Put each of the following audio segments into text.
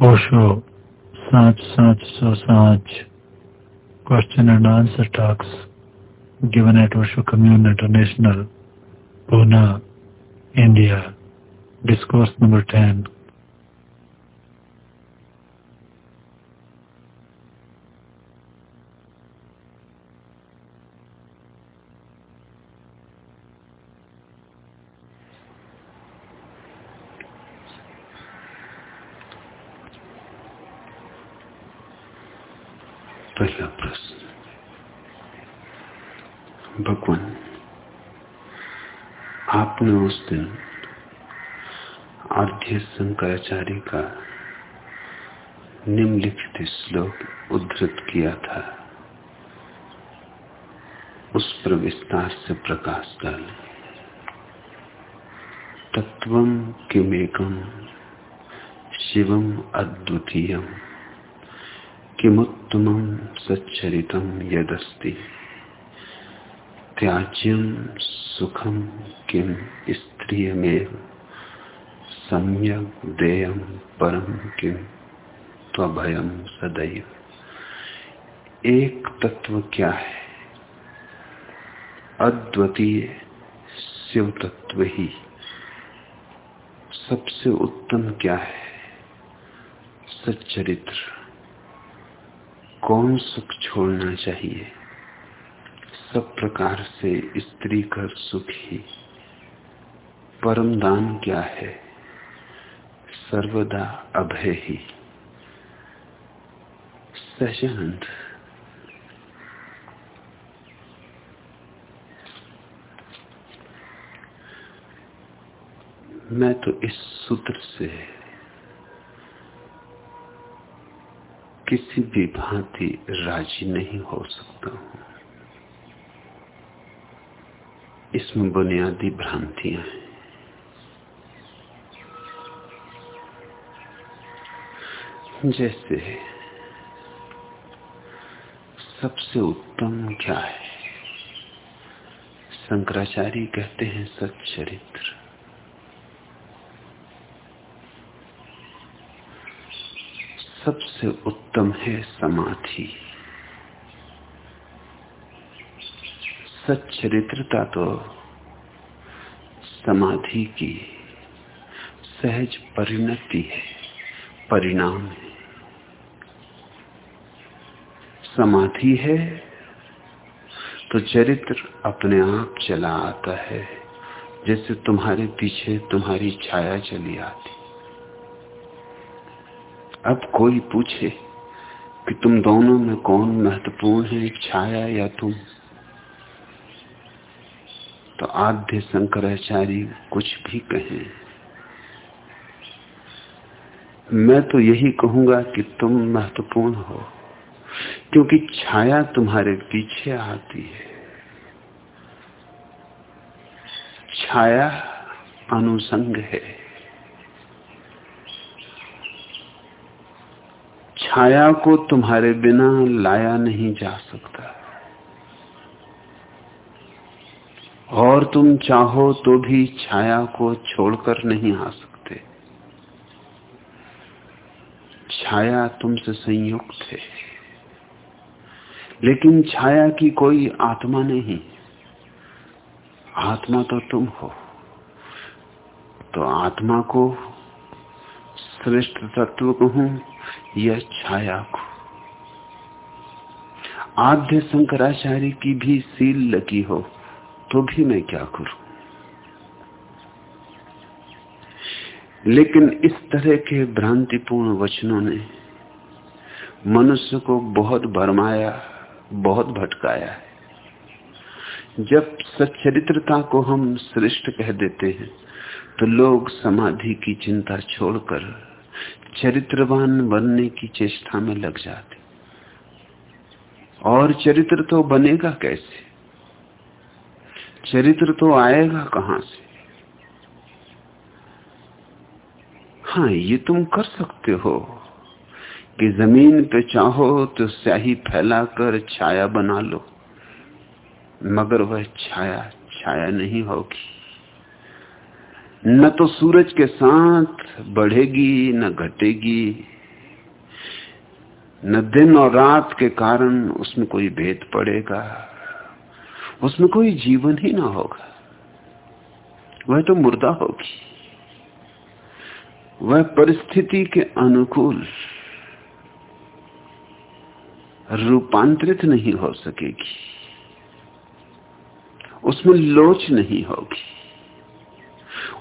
Osho, Such, Such, So Such, question and answer talks given at Osho Commune International, Pune, India, discourse number 10. Shankaracharya का निम्नलिखित श्लोक उद्धृत किया था। उस पर विस्तार से प्रकाश डाल। तत्व किमेकम शिवम अद्वितीयम किमुत्तम सच्चरित यदस्ति त्याज्यम सुखम किम स्त्रियमेव। सम्यक देयम परम किम त्वभयम सदैव। एक तत्व क्या है? अद्वितीय शिव तत्व ही। सबसे उत्तम क्या है? सच्चरित्र। कौन सुख छोड़ना चाहिए? सब प्रकार से स्त्री कर सुख। ही परम दान क्या है? सर्वदा अभय ही सहजानंद मैं तो इस सूत्र से किसी भी भांति राज़ी नहीं हो सकता हूँ। इसमें बुनियादी भ्रांतियाँ हैं। जैसे सबसे उत्तम क्या है शंकराचार्य कहते हैं सच्चरित्र। सबसे उत्तम है समाधि। सच्चरित्रता तो समाधि की सहज परिणति है, परिणाम है। समाधि है तो चरित्र अपने आप चला आता है, जैसे तुम्हारे पीछे तुम्हारी छाया चली आती। अब कोई पूछे कि तुम दोनों में कौन महत्वपूर्ण है छाया या तुम? तो आद्य शंकराचार्य कुछ भी कहें, मैं तो यही कहूँगा कि तुम महत्वपूर्ण हो। क्योंकि छाया तुम्हारे पीछे आती है। छाया अनुसंग है। छाया को तुम्हारे बिना लाया नहीं जा सकता। और तुम चाहो तो भी छाया को छोड़कर नहीं आ सकते। छाया तुमसे संयुक्त है। लेकिन छाया की कोई आत्मा नहीं। आत्मा तो तुम हो। तो आत्मा को श्रेष्ठ तत्व कहूँ या छाया को? आद्य शंकराचार्य की भी सील लगी हो तो भी मैं क्या करूँ? लेकिन इस तरह के भ्रांतिपूर्ण वचनों ने मनुष्य को बहुत भरमाया। बहुत भटकाया है। जब सच्चरित्रता को हम श्रेष्ठ कह देते हैं तो लोग समाधि की चिंता छोड़कर चरित्रवान बनने की चेष्टा में लग जाते और चरित्र तो बनेगा कैसे? चरित्र तो आएगा कहाँ से? हाँ ये तुम कर सकते हो। कि ज़मीन पे चाहो तो स्याही फैलाकर छाया बना लो। मगर वह छाया छाया नहीं होगी। न तो सूरज के साथ बढ़ेगी, न घटेगी। न दिन और रात के कारण उसमें कोई भेद पड़ेगा। उसमें कोई जीवन ही ना होगा। वह तो मुर्दा होगी। वह परिस्थिति के अनुकूल रूपांतरित नहीं हो सकेगी। उसमें लोच नहीं होगी।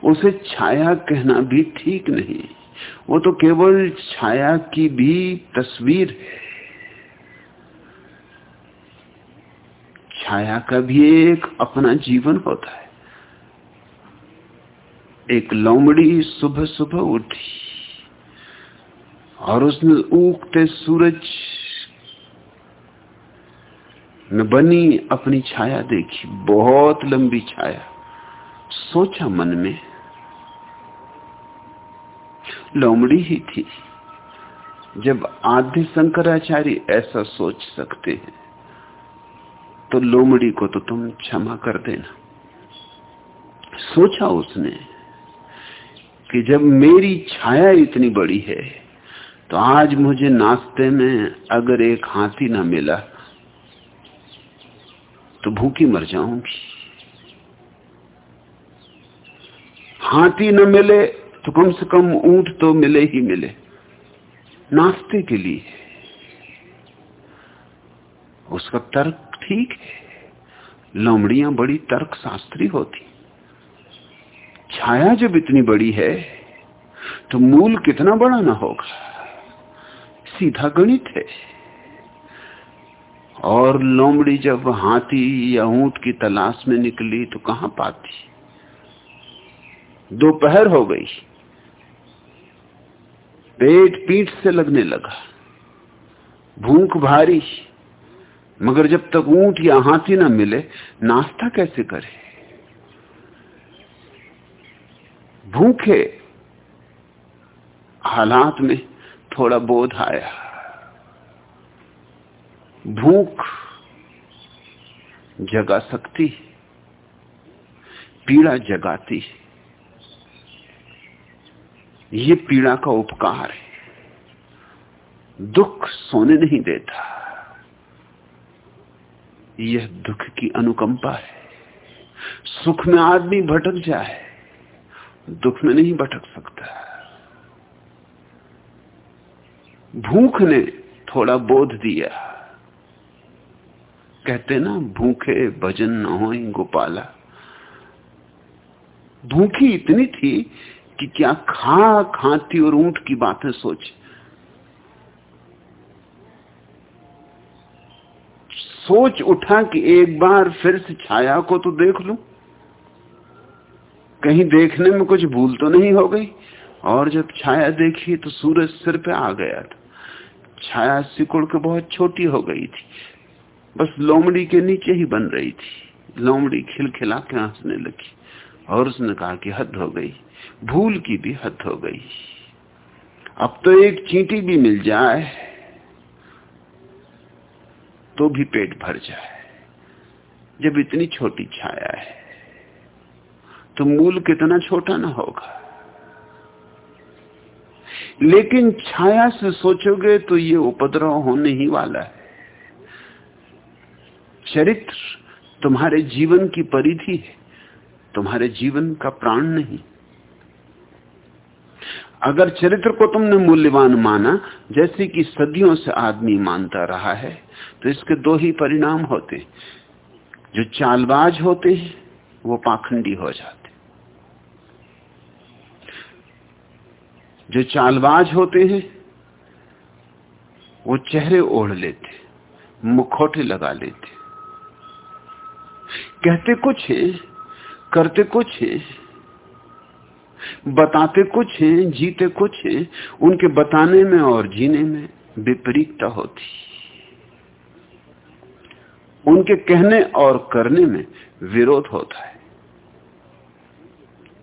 उसे छाया कहना भी ठीक नहीं। वो तो केवल छाया की भी तस्वीर है। छाया का भी एक अपना जीवन होता है। एक लोमड़ी सुबह सुबह उठी और उसने उगते सूरज में बनी अपनी छाया देखी, बहुत लंबी छाया। सोचा मन में, लोमड़ी ही थी। जब आद्य शंकराचार्य ऐसा सोच सकते हैं तो लोमड़ी को तो तुम क्षमा कर देना। सोचा उसने कि जब मेरी छाया इतनी बड़ी है तो आज मुझे नाश्ते में अगर एक हाथी ना मिला तो भूखी मर जाऊँगी। हाथी न मिले तो कम से कम ऊँट तो मिले ही मिले। नाश्ते के लिए। उसका तर्क ठीक है। लोमड़ियाँ बड़ी तर्क शास्त्री होती। छाया जब इतनी बड़ी है तो मूल कितना बड़ा ना होगा। सीधा गणित है। और लोमड़ी जब हाथी या ऊँट की तलाश में निकली तो कहाँ पाती? दोपहर हो गई। पेट पीठ से लगने लगा। भूख भारी। मगर जब तक ऊँट या हाथी ना मिले, नाश्ता कैसे करे? भूखे हालात में थोड़ा बोध आया। भूख, जगा सकती पीड़ा जगाती ये पीड़ा का उपकार है। दुख सोने नहीं देता। यह दुख की अनुकंपा है। सुख में आदमी भटक जाए, दुख में नहीं भटक सकता। भूख ने थोड़ा बोध दिया। कहते ना, भूखे भजन न हो गोपाला। भूखी इतनी थी कि क्या खा खाती और ऊँट की बातें सोच। सोच उठा कि एक बार फिर से छाया को तो देख लू। कहीं देखने में कुछ भूल तो नहीं हो गई, और जब छाया देखी तो सूरज सिर पे आ गया था। छाया सिकुड़ के बहुत छोटी हो गई थी। बस लोमड़ी के नीचे ही बन रही थी। लोमड़ी खिलखिला के हंसने लगी और उसने कहा कि हद हो गई। भूल की भी हद हो गई। अब तो एक चींटी भी मिल जाए तो भी पेट भर जाए। जब इतनी छोटी छाया है तो मूल कितना छोटा ना होगा। लेकिन छाया से सोचोगे तो ये उपद्रव होने ही वाला है। चरित्र तुम्हारे जीवन की परिधि है, तुम्हारे जीवन का प्राण नहीं। अगर चरित्र को तुमने मूल्यवान माना, जैसे कि सदियों से आदमी मानता रहा है तो इसके दो ही परिणाम होते जो चालबाज होते हैं, वो पाखंडी हो जाते जो चालबाज होते हैं, वो चेहरे ओढ़ लेते मुखौटे लगा लेते कहते कुछ है, करते कुछ है, बताते कुछ है, जीते कुछ है, उनके बताने में और जीने में विपरीतता होती। उनके कहने और करने में विरोध होता है।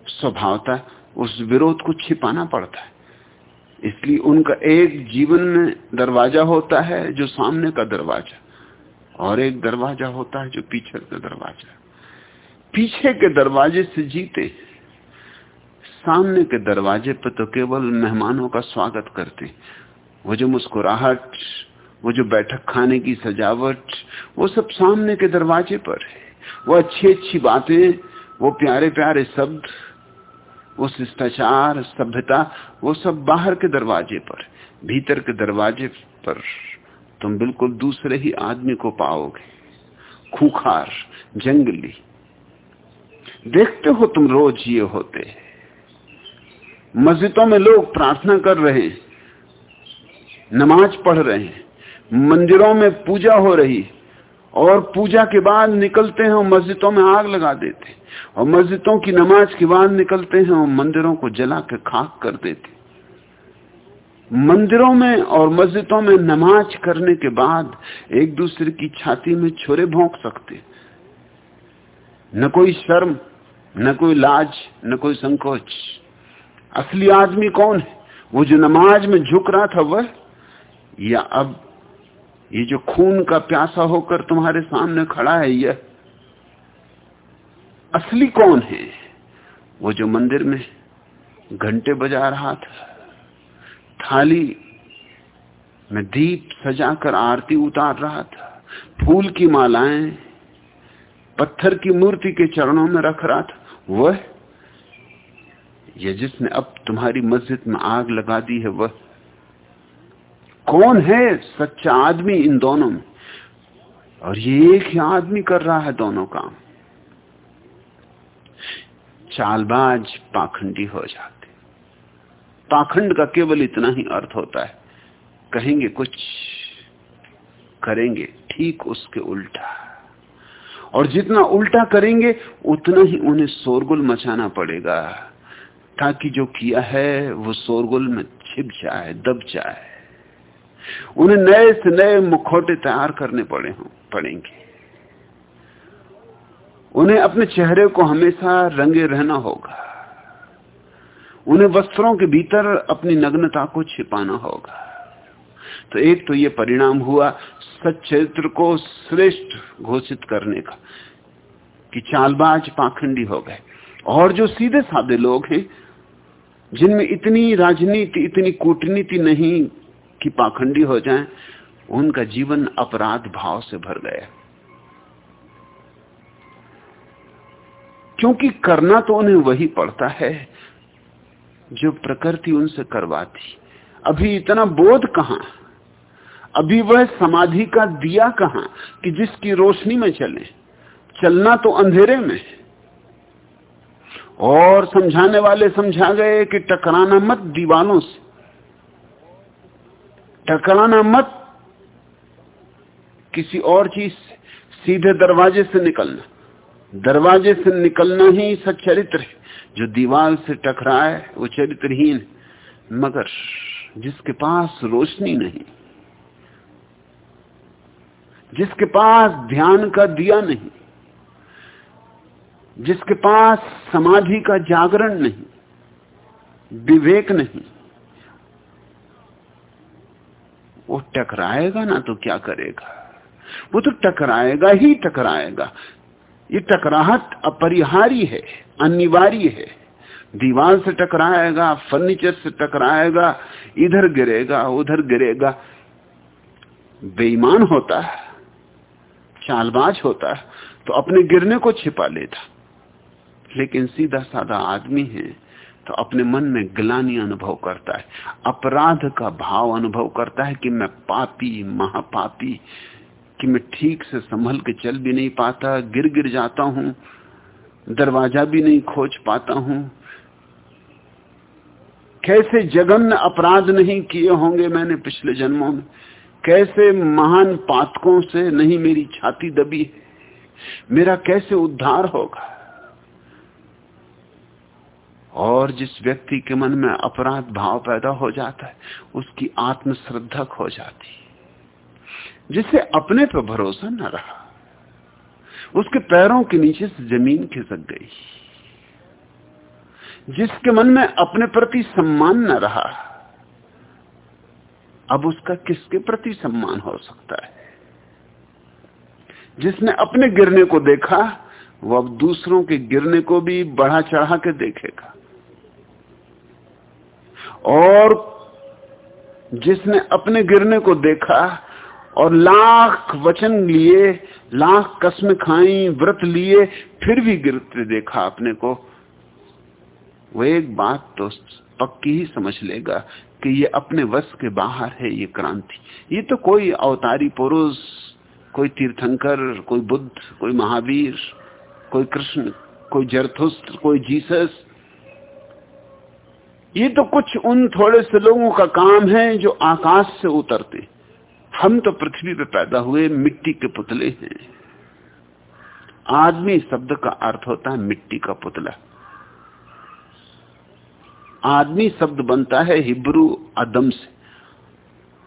स्वभावता उस विरोध को छिपाना पड़ता है। इसलिए उनका एक जीवन में दरवाज़ा होता है, जो सामने का दरवाज़ा। और एक दरवाज़ा होता है जो पीछे का दरवाज़ा पीछे के दरवाजे से जीते सामने के दरवाजे पर तो केवल मेहमानों का स्वागत करते वो जो मुस्कुराहट, वो जो बैठक खाने की सजावट, वो सब सामने के दरवाजे पर है। वो अच्छी अच्छी बातें, वो प्यारे प्यारे शब्द, वो शिष्टाचार, सभ्यता, वो सब बाहर के दरवाजे पर भीतर के दरवाजे पर तुम बिल्कुल दूसरे ही आदमी को पाओगे। खूखार, जंगली। देखते हो तुम रोज ये होते मस्जिदों में लोग प्रार्थना कर रहे हैं। नमाज़ पढ़ रहे हैं। मंदिरों में पूजा हो रही और पूजा के बाद निकलते हैं और मस्जिदों में आग लगा देते और मस्जिदों की नमाज़ के बाद निकलते हैं और मंदिरों को जला के खाक कर देते मंदिरों में और मस्जिदों में नमाज़ करने के बाद एक दूसरे की छाती में छोरे भोंक सकते। न कोई शर्म, न कोई लाज, न कोई संकोच। असली आदमी कौन है? वो जो नमाज़ में झुक रहा था वह, या अब ये जो खून का प्यासा होकर तुम्हारे सामने खड़ा है, यह असली कौन है? वो जो मंदिर में घंटे बजा रहा था। थाली में दीप सजाकर आरती उतार रहा था। फूल की मालाएँ पत्थर की मूर्ति के चरणों में रख रहा था। वह यह जिसने अब तुम्हारी मस्जिद में आग लगा दी है, वह कौन है सच्चा आदमी इन दोनों में? और ये एक ही आदमी कर रहा है दोनों काम। चालबाज पाखंडी हो जाते। पाखंड का केवल इतना ही अर्थ होता है। कहेंगे, कुछ करेंगे, ठीक उसके उल्टा। और जितना उल्टा करेंगे, उतना ही उन्हें शोरगुल मचाना पड़ेगा। ताकि जो किया है, वो शोरगुल में छिप जाए, दब जाए। उन्हें नए से नए मुखौटे तैयार करने पड़े हों, पड़ेंगे। उन्हें अपने चेहरे को हमेशा रंगे रहना होगा। उन्हें वस्त्रों के भीतर अपनी नग्नता को छिपाना होगा। तो एक तो ये परिणाम हुआ सच्चरित्र को श्रेष्ठ घोषित करने का कि चालबाज पाखंडी हो गए। और जो सीधे साधे लोग हैं जिनमें इतनी राजनीति इतनी कूटनीति नहीं कि पाखंडी हो जाएँ, उनका जीवन अपराध भाव से भर गया। क्योंकि करना तो उन्हें वही पड़ता है जो प्रकृति उनसे करवाती। अभी इतना बोध कहाँ? अभी वह समाधि का दिया कहाँ कि जिसकी रोशनी में चले? चलना तो अंधेरे में। और समझाने वाले समझा गए कि टकराना मत दीवालों से। टकराना मत किसी और चीज़ से। सीधे दरवाजे से निकलना। दरवाजे से निकलना ही सच्चरित्र है। जो दीवार से टकराए, वो चरित्रहीन। मगर जिसके पास रोशनी नहीं, जिसके पास ध्यान का दिया नहीं, जिसके पास समाधि का जागरण नहीं, विवेक नहीं, वो टकराएगा ना तो क्या करेगा? वो तो टकराएगा ही टकराएगा। ये टकराहट अपरिहार्य है, अनिवार्य है। दीवार से टकराएगा, फर्नीचर से टकराएगा, इधर गिरेगा, उधर गिरेगा। बेईमान होता है, चालबाज होता है तो अपने गिरने को छिपा लेता। लेकिन सीधा साधा आदमी है तो अपने मन में ग्लानी अनुभव करता है, अपराध का भाव अनुभव करता है कि मैं पापी, महापापी कि मैं ठीक से संभल के चल भी नहीं पाता गिर गिर जाता हूँ, दरवाज़ा भी नहीं खोज पाता हूँ। कैसे जघन्य अपराध नहीं किए होंगे मैंने पिछले जन्मों में? कैसे महान पातकों से नहीं मेरी छाती दबी? है मेरा कैसे उद्धार होगा? और जिस व्यक्ति के मन में अपराध भाव पैदा हो जाता है, उसकी आत्मश्रद्धा खो जाती जिसे अपने पर भरोसा न रहा। उसके पैरों के नीचे से ज़मीन खिसक गई। जिसके मन में अपने प्रति सम्मान न रहा, अब उसका किसके प्रति सम्मान हो सकता है? जिसने अपने गिरने को देखा, वो अब दूसरों के गिरने को भी बढ़ा चढ़ा के देखेगा। और जिसने अपने गिरने को देखा और लाख वचन लिए, लाख कस्म खाई, व्रत लिए, फिर भी गिरते देखा अपने को। वो एक बात तो पक्की ही समझ लेगा कि ये अपने वश के बाहर है, ये क्रांति। ये तो कोई अवतारी पुरुष, कोई तीर्थंकर, कोई बुद्ध, कोई महावीर, कोई कृष्ण, कोई जरथुस्त कोई जीसस। ये तो कुछ उन थोड़े से लोगों का काम है जो आकाश से उतरते। हम तो पृथ्वी पे पैदा हुए, मिट्टी के पुतले हैं। आदमी शब्द का अर्थ होता है मिट्टी का पुतला। आदमी शब्द बनता है हिब्रू अदम से।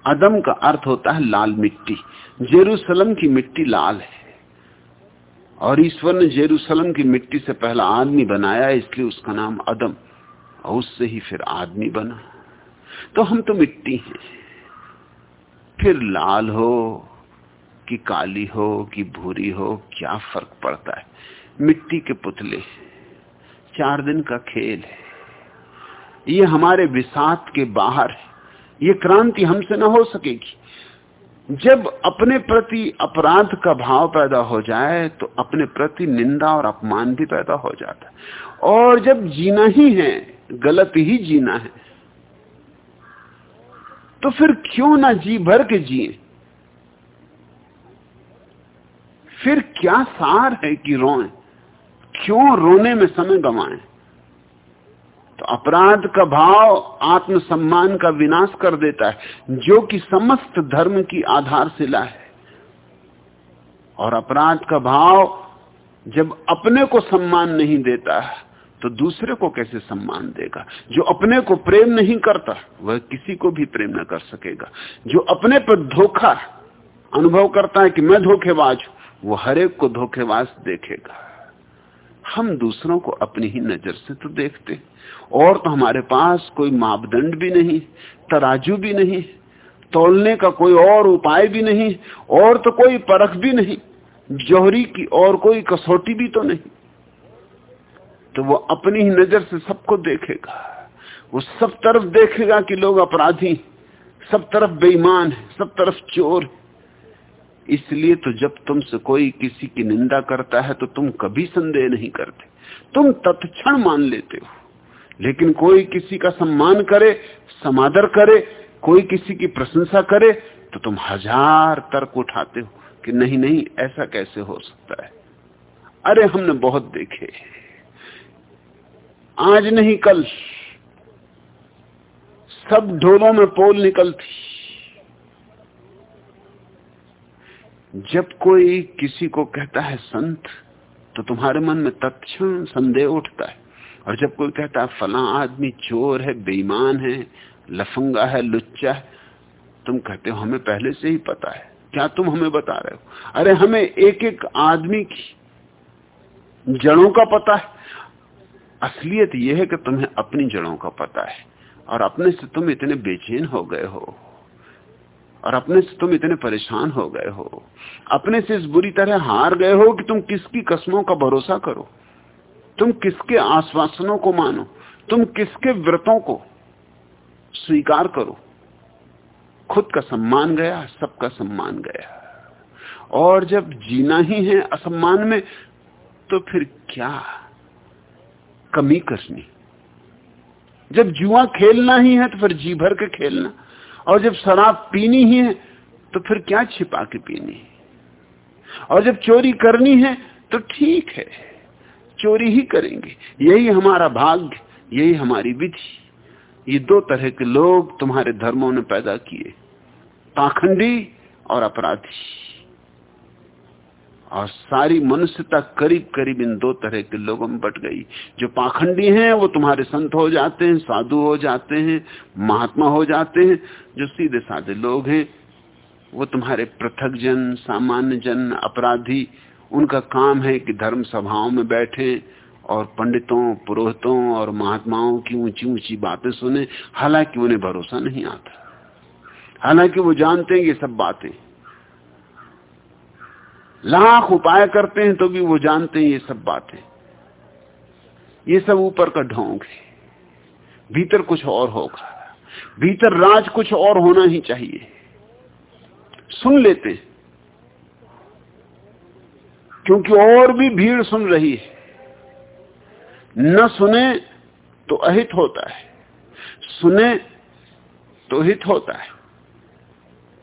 अदम का अर्थ होता है लाल मिट्टी। जेरूसलम की मिट्टी लाल है। और ईश्वर ने जेरूसलम की मिट्टी से पहला आदमी बनाया, इसलिए उसका नाम अदम, और उससे ही फिर आदमी बना। तो हम तो मिट्टी हैं। फिर लाल हो कि काली हो कि भूरी हो, क्या फ़र्क पड़ता है? मिट्टी के पुतले, चार दिन का खेल है। ये हमारे विषाद के बाहर है। ये क्रांति हमसे ना हो सकेगी। जब अपने प्रति अपराध का भाव पैदा हो जाए तो अपने प्रति निंदा और अपमान भी पैदा हो जाता है। और जब जीना ही है, गलत ही जीना है तो फिर क्यों ना जी भर के जिए? फिर क्या सार है कि रोए? क्यों रोने में समय गवाएँ? तो अपराध का भाव आत्मसम्मान का विनाश कर देता है, जो कि समस्त धर्म की आधारशिला है। और अपराध का भाव जब अपने को सम्मान नहीं देता है तो दूसरे को कैसे सम्मान देगा? जो अपने को प्रेम नहीं करता, वह किसी को भी प्रेम न कर सकेगा। जो अपने पर धोखा अनुभव करता है कि मैं धोखेबाज वो हरेक को धोखेबाज देखेगा। हम दूसरों को अपनी ही नज़र से तो देखते और तो हमारे पास कोई मापदंड भी नहीं, तराजू भी नहीं, तोलने का कोई और उपाय भी नहीं, और तो कोई परख भी नहीं, जोहरी की और कोई कसौटी भी तो नहीं। तो वो अपनी ही नज़र से सबको देखेगा। वो सब तरफ़ देखेगा कि लोग अपराधी सब तरफ़ बेईमान है, सब तरफ़ चोर इसलिए तो जब तुमसे कोई किसी की निंदा करता है तो तुम कभी संदेह नहीं करते। तुम तत्क्षण मान लेते हो। लेकिन कोई किसी का सम्मान करे, समादर करे, कोई किसी की प्रशंसा करे तो तुम हज़ार तर्क उठाते हो कि नहीं नहीं, ऐसा कैसे हो सकता है? अरे, हमने बहुत देखे आज नहीं, कल। सब ढोलों में पोल निकलती। जब कोई किसी को कहता है संत तो तुम्हारे मन में तत्क्षण संदेह उठता है। और जब कोई कहता है, फला आदमी चोर है, बेईमान है, लफंगा है, लुच्चा है, तुम कहते हो, हमें पहले से ही पता है। क्या तुम हमें बता रहे हो? अरे, हमें एक एक आदमी की जड़ों का पता है। असलियत यह है कि तुम्हें अपनी जड़ों का पता है, और अपने से तुम इतने बेचैन हो गए हो, और अपने से तुम इतने परेशान हो गए हो, अपने से इस बुरी तरह हार गए हो कि तुम किसकी कस्मों का भरोसा करो। तुम किसके आश्वासनों को मानो, तुम किसके व्रतों को स्वीकार करो। खुद का सम्मान गया, सबका सम्मान गया। और जब जीना ही है असम्मान में तो फिर क्या? कमी करनी जब जुआ खेलना ही है तो फिर जी भर के खेलना। और जब शराब पीनी ही है तो फिर क्या छिपा के पीनी और जब चोरी करनी है तो ठीक है, चोरी ही करेंगे। यही हमारा भाग्य, यही हमारी विधि। ये दो तरह के लोग तुम्हारे धर्मों ने पैदा किए, पाखंडी और अपराधी। और सारी मनुष्यता करीब करीब इन दो तरह के लोगों में बट गई। जो पाखंडी हैं, वो तुम्हारे संत हो जाते हैं, साधु हो जाते हैं, महात्मा हो जाते हैं, जो सीधे साधे लोग हैं, वो तुम्हारे पृथक जन सामान्य जन अपराधी, उनका काम है कि धर्म सभाओं में बैठे और पंडितों, पुरोहितों और महात्माओं की ऊँची ऊँची बातें सुने। हालाँकि उन्हें भरोसा नहीं आता। हालाँकि वो जानते हैं ये सब बातें। लाख उपाय करते हैं तो भी वो जानते हैं ये सब बातें। ये सब ऊपर का ढोंग है। भीतर कुछ और होगा। भीतर राज कुछ और होना ही चाहिए। सुन लेते क्योंकि और भी भीड़ सुन रही है। न सुने तो अहित होता है। सुने तो हित होता है।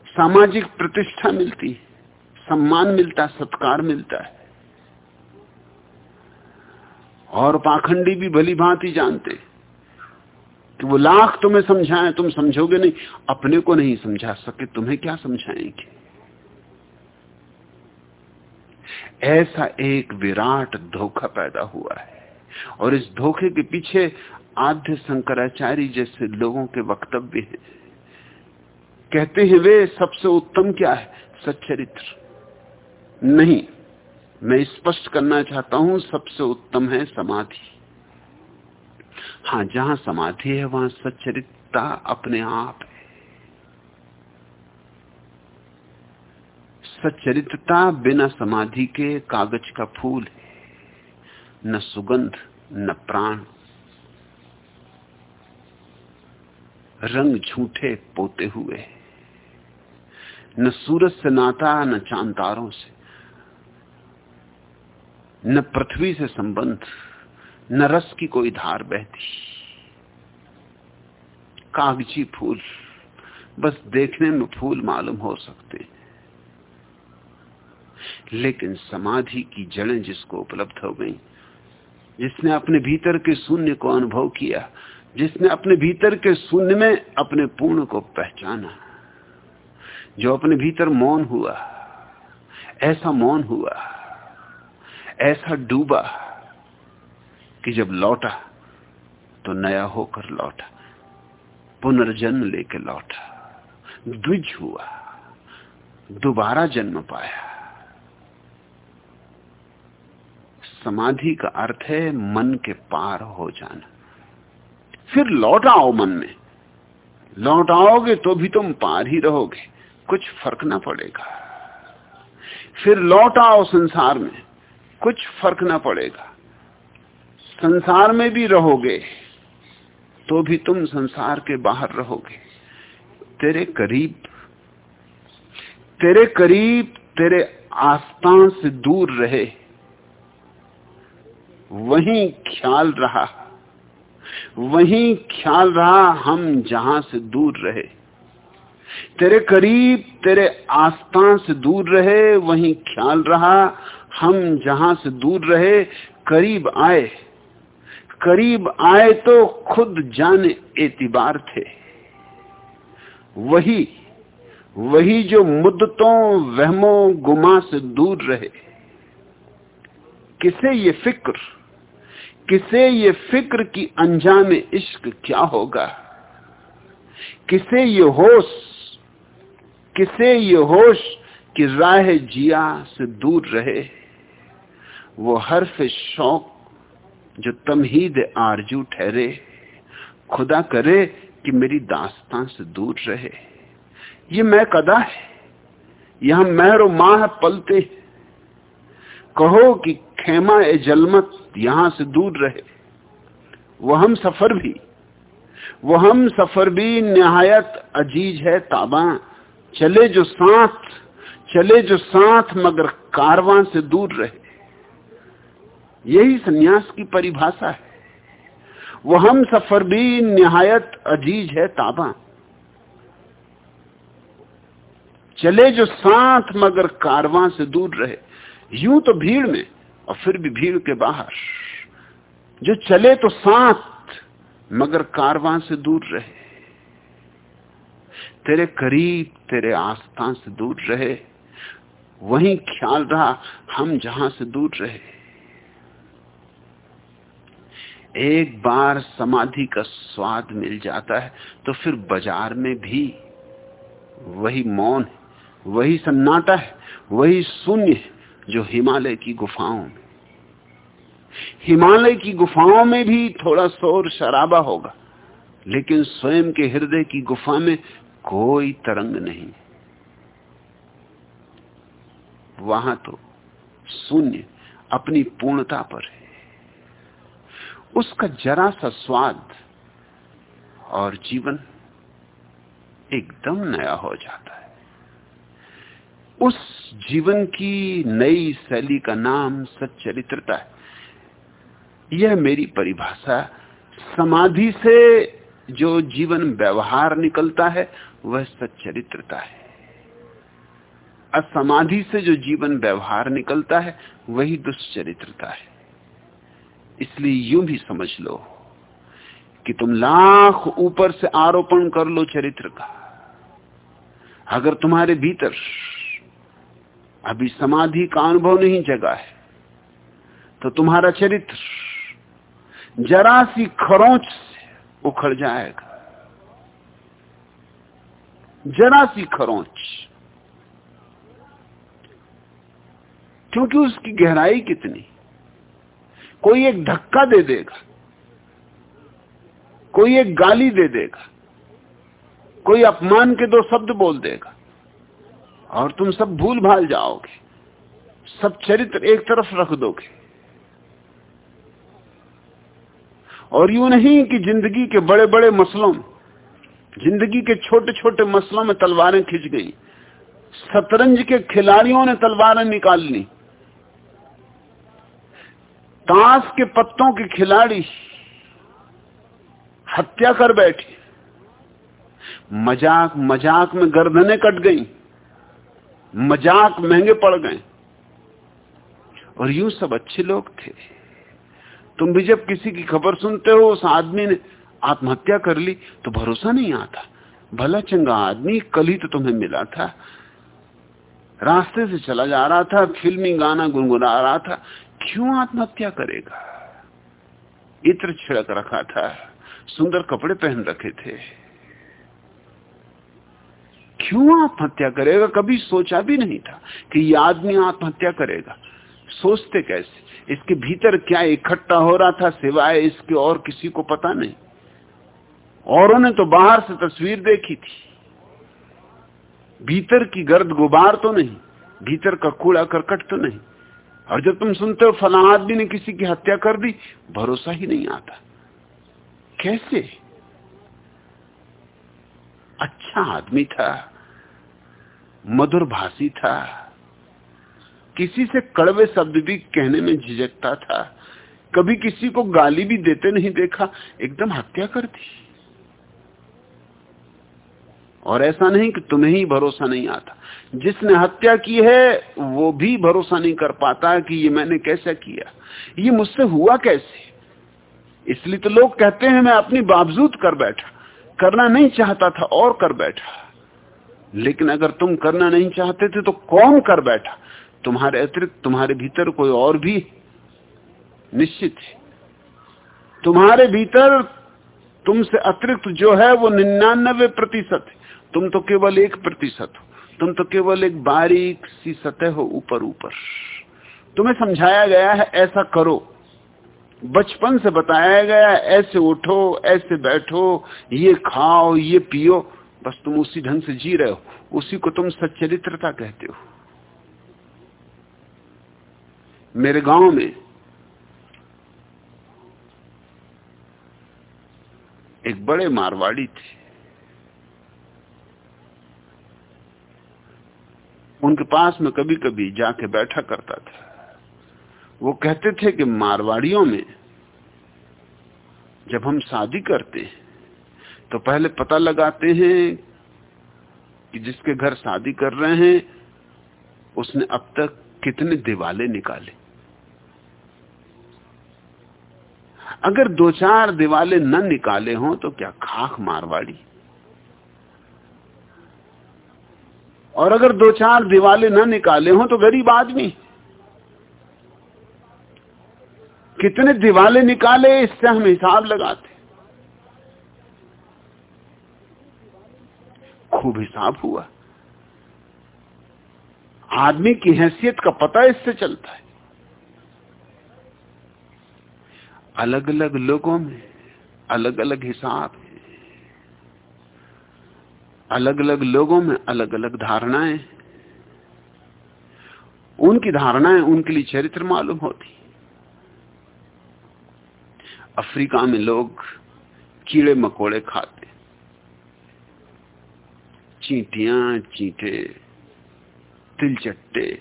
सामाजिक प्रतिष्ठा मिलती है। सम्मान मिलता सत्कार मिलता है। और पाखंडी भी भली भांति जानते कि वो लाख तुम्हें समझाएँ, तुम समझोगे नहीं। अपने को नहीं समझा सके, तुम्हें क्या समझाएँगे? ऐसा एक विराट धोखा पैदा हुआ है। और इस धोखे के पीछे आद्य शंकराचार्य जैसे लोगों के वक्तव्य हैं। कहते हैं, वे सबसे उत्तम क्या है? सच्चरित्र। नहीं, मैं स्पष्ट करना चाहता हूँ, सबसे उत्तम है समाधि। हाँ, जहाँ समाधि है, वहाँ सच्चरित्रता अपने आप है। सच्चरित्रता बिना समाधि के कागज़ का फूल है। न सुगंध, न प्राण। रंग झूठे पोते हुए न सूरज से नाता, न चांतारों से। न पृथ्वी से संबंध, न रस की कोई धार बहती। कागज़ी फूल, बस देखने में फूल मालूम हो सकते लेकिन समाधि की जड़ें जिसको उपलब्ध हो गई, जिसने अपने भीतर के शून्य को अनुभव किया, जिसने अपने भीतर के शून्य में अपने पूर्ण को पहचाना, जो अपने भीतर मौन हुआ, ऐसा मौन हुआ। ऐसा डूबा कि जब लौटा तो नया होकर लौटा, पुनर्जन्म लेके लौटा, द्विज हुआ, दोबारा जन्म पाया। समाधि का अर्थ है मन के पार हो जाना। फिर लौट आओ मन में। लौट आओगे तो भी तुम पार ही रहोगे, कुछ फ़र्क ना पड़ेगा। फिर लौट आओ संसार में। कुछ फ़र्क ना पड़ेगा। संसार में भी रहोगे तो भी तुम संसार के बाहर रहोगे। तेरे करीब तेरे करीब तेरे आस्था से दूर रहे। वही ख्याल रहा, वही ख्याल रहा हम जहाँ से दूर रहे। तेरे करीब, तेरे आस्था से दूर रहे, वही ख्याल रहा हम जहाँ से दूर रहे, करीब आए। करीब आए तो खुद जाने एतिबार थे। वही वही जो मुद्दतों, वहमों, गुमा से दूर रहे। किसे ये फ़िक्र? किसे ये फ़िक्र की अंजाम इश्क क्या होगा? किसे ये होश? किसे ये होश कि राह जिया से दूर रहे? वो हर्फ शौक जो तमहीद आरज़ू ठहरे, खुदा करे कि मेरी दास्तां से दूर रहे। ये मैं कदा है? यहाँ महरो माह पलते कहो कि खेमा ए जलमत यहाँ से दूर रहे। वो हम सफ़र भी, वो हम सफ़र भी निहायत अज़ीज़ है ताबा। चले जो साथ, चले जो साथ मगर कारवां से दूर रहे। यही सन्यास की परिभाषा है। वो हम सफ़र भी निहायत अज़ीज़ है ताबा। चले जो साथ मगर कारवां से दूर रहे, यूँ तो भीड़ में और फिर भी भीड़ के बाहर। जो चले तो साथ मगर कारवां से दूर रहे। तेरे करीब तेरे आस्था से दूर रहे, वही ख्याल रहा हम जहाँ से दूर रहे। एक बार समाधि का स्वाद मिल जाता है तो फिर बाज़ार में भी वही मौन है, वही सन्नाटा है, वही शून्य है जो हिमालय की गुफाओं में। हिमालय की गुफाओं में भी थोड़ा शोर शराबा होगा, लेकिन स्वयं के हृदय की गुफा में कोई तरंग नहीं। वहाँ तो शून्य अपनी पूर्णता पर है। उसका जरा सा स्वाद और जीवन एकदम नया हो जाता है। उस जीवन की नई शैली का नाम सच्चरित्रता है। यह मेरी परिभाषा समाधि से जो जीवन व्यवहार निकलता है, वह सच्चरित्रता है। असमाधि से जो जीवन व्यवहार निकलता है, वही दुष्चरित्रता है। इसलिए यूँ भी समझ लो कि तुम लाख ऊपर से आरोपण कर लो चरित्र का। अगर तुम्हारे भीतर अभी समाधि का अनुभव नहीं जगा है तो तुम्हारा चरित्र जरा सी खरोंच से उखड़ जाएगा। जरा सी खरोंच। क्योंकि उसकी गहराई कितनी? कोई एक धक्का दे देगा कोई एक गाली दे देगा कोई अपमान के दो शब्द बोल देगा और तुम सब भूल भाल जाओगे, सब चरित्र एक तरफ़ रख दोगे। और यूँ नहीं कि ज़िंदगी के बड़े बड़े मसलों में, ज़िंदगी के छोटे छोटे मसलों में तलवारें खिंच गई, शतरंज के खिलाड़ियों ने तलवारें निकाल ली ताश के पत्तों के खिलाड़ी हत्या कर बैठी। मज़ाक मज़ाक में गर्दनें कट गई। मज़ाक महँगे पड़ गए। और यूँ सब अच्छे लोग थे। तुम भी जब किसी की खबर सुनते हो, उस आदमी ने आत्महत्या कर ली तो भरोसा नहीं आता। भला चंगा आदमी, कल ही तो तुम्हें मिला था। रास्ते से चला जा रहा था, फिल्मी गाना गुनगुना रहा था। क्यों आत्महत्या करेगा? इत्र छिड़क रखा था, सुंदर कपड़े पहन रखे थे। क्यों आत्महत्या करेगा? कभी सोचा भी नहीं था कि यह आदमी आत्महत्या करेगा। सोचते कैसे? इसके भीतर क्या इकट्ठा हो रहा था सिवाय इसके और किसी को पता नहीं। औरों ने तो बाहर से तस्वीर देखी थी। भीतर की गर्द गुबार तो नहीं, भीतर का कूड़ा करकट तो नहीं। और जब तुम सुनते हो फला आदमी ने किसी की हत्या कर दी, भरोसा ही नहीं आता। कैसे? अच्छा आदमी था मधुर भाषी था, किसी से कड़वे शब्द भी कहने में झिझकता था, कभी किसी को गाली भी देते नहीं देखा, एकदम हत्या कर दी। और ऐसा नहीं कि तुम्हें ही भरोसा नहीं आता। जिसने हत्या की है, वो भी भरोसा नहीं कर पाता कि ये मैंने कैसा किया। ये मुझसे हुआ कैसे? इसलिए तो लोग कहते हैं, मैं अपनी बावजूद कर बैठा। करना नहीं चाहता था, और कर बैठा। लेकिन अगर तुम करना नहीं चाहते थे तो कौन कर बैठा? तुम्हारे अतिरिक्त तुम्हारे भीतर कोई और भी निश्चित है। तुम्हारे भीतर तुमसे अतिरिक्त जो है, वो निन्यानबे प्रतिशत है। तुम तो केवल एक प्रतिशत हो। तुम तो केवल एक बारीक सी सतह हो ऊपर ऊपर। तुम्हें समझाया गया है, ऐसा करो। बचपन से बताया गया ऐसे उठो, ऐसे बैठो, ये खाओ, ये पियो, बस तुम उसी ढंग से जी रहे हो। उसी को तुम सच्चरित्रता कहते हो। मेरे गाँव में एक बड़े मारवाड़ी थे। उनके पास में कभी कभी जाके बैठा करता था। वो कहते थे कि मारवाड़ियों में जब हम शादी करते हैं तो पहले पता लगाते हैं कि जिसके घर शादी कर रहे हैं, उसने अब तक कितने दिवाले निकाले। अगर दो चार दिवाले न निकाले हों तो क्या खाक मारवाड़ी? और अगर दो चार दिवाले न निकाले हों तो गरीब आदमी। कितने दिवाले निकाले, इससे हम हिसाब लगाते। खूब हिसाब हुआ। आदमी की हैसियत का पता इससे चलता है। अलग अलग लोगों में अलग अलग हिसाब। है अलग अलग लोगों में अलग अलग धारणाएँ। उनकी धारणाएँ उनके लिए चरित्र मालूम होती। अफ्रीका में लोग कीड़े मकोड़े खाते। चींटियाँ चींटे, तिलचट्टे।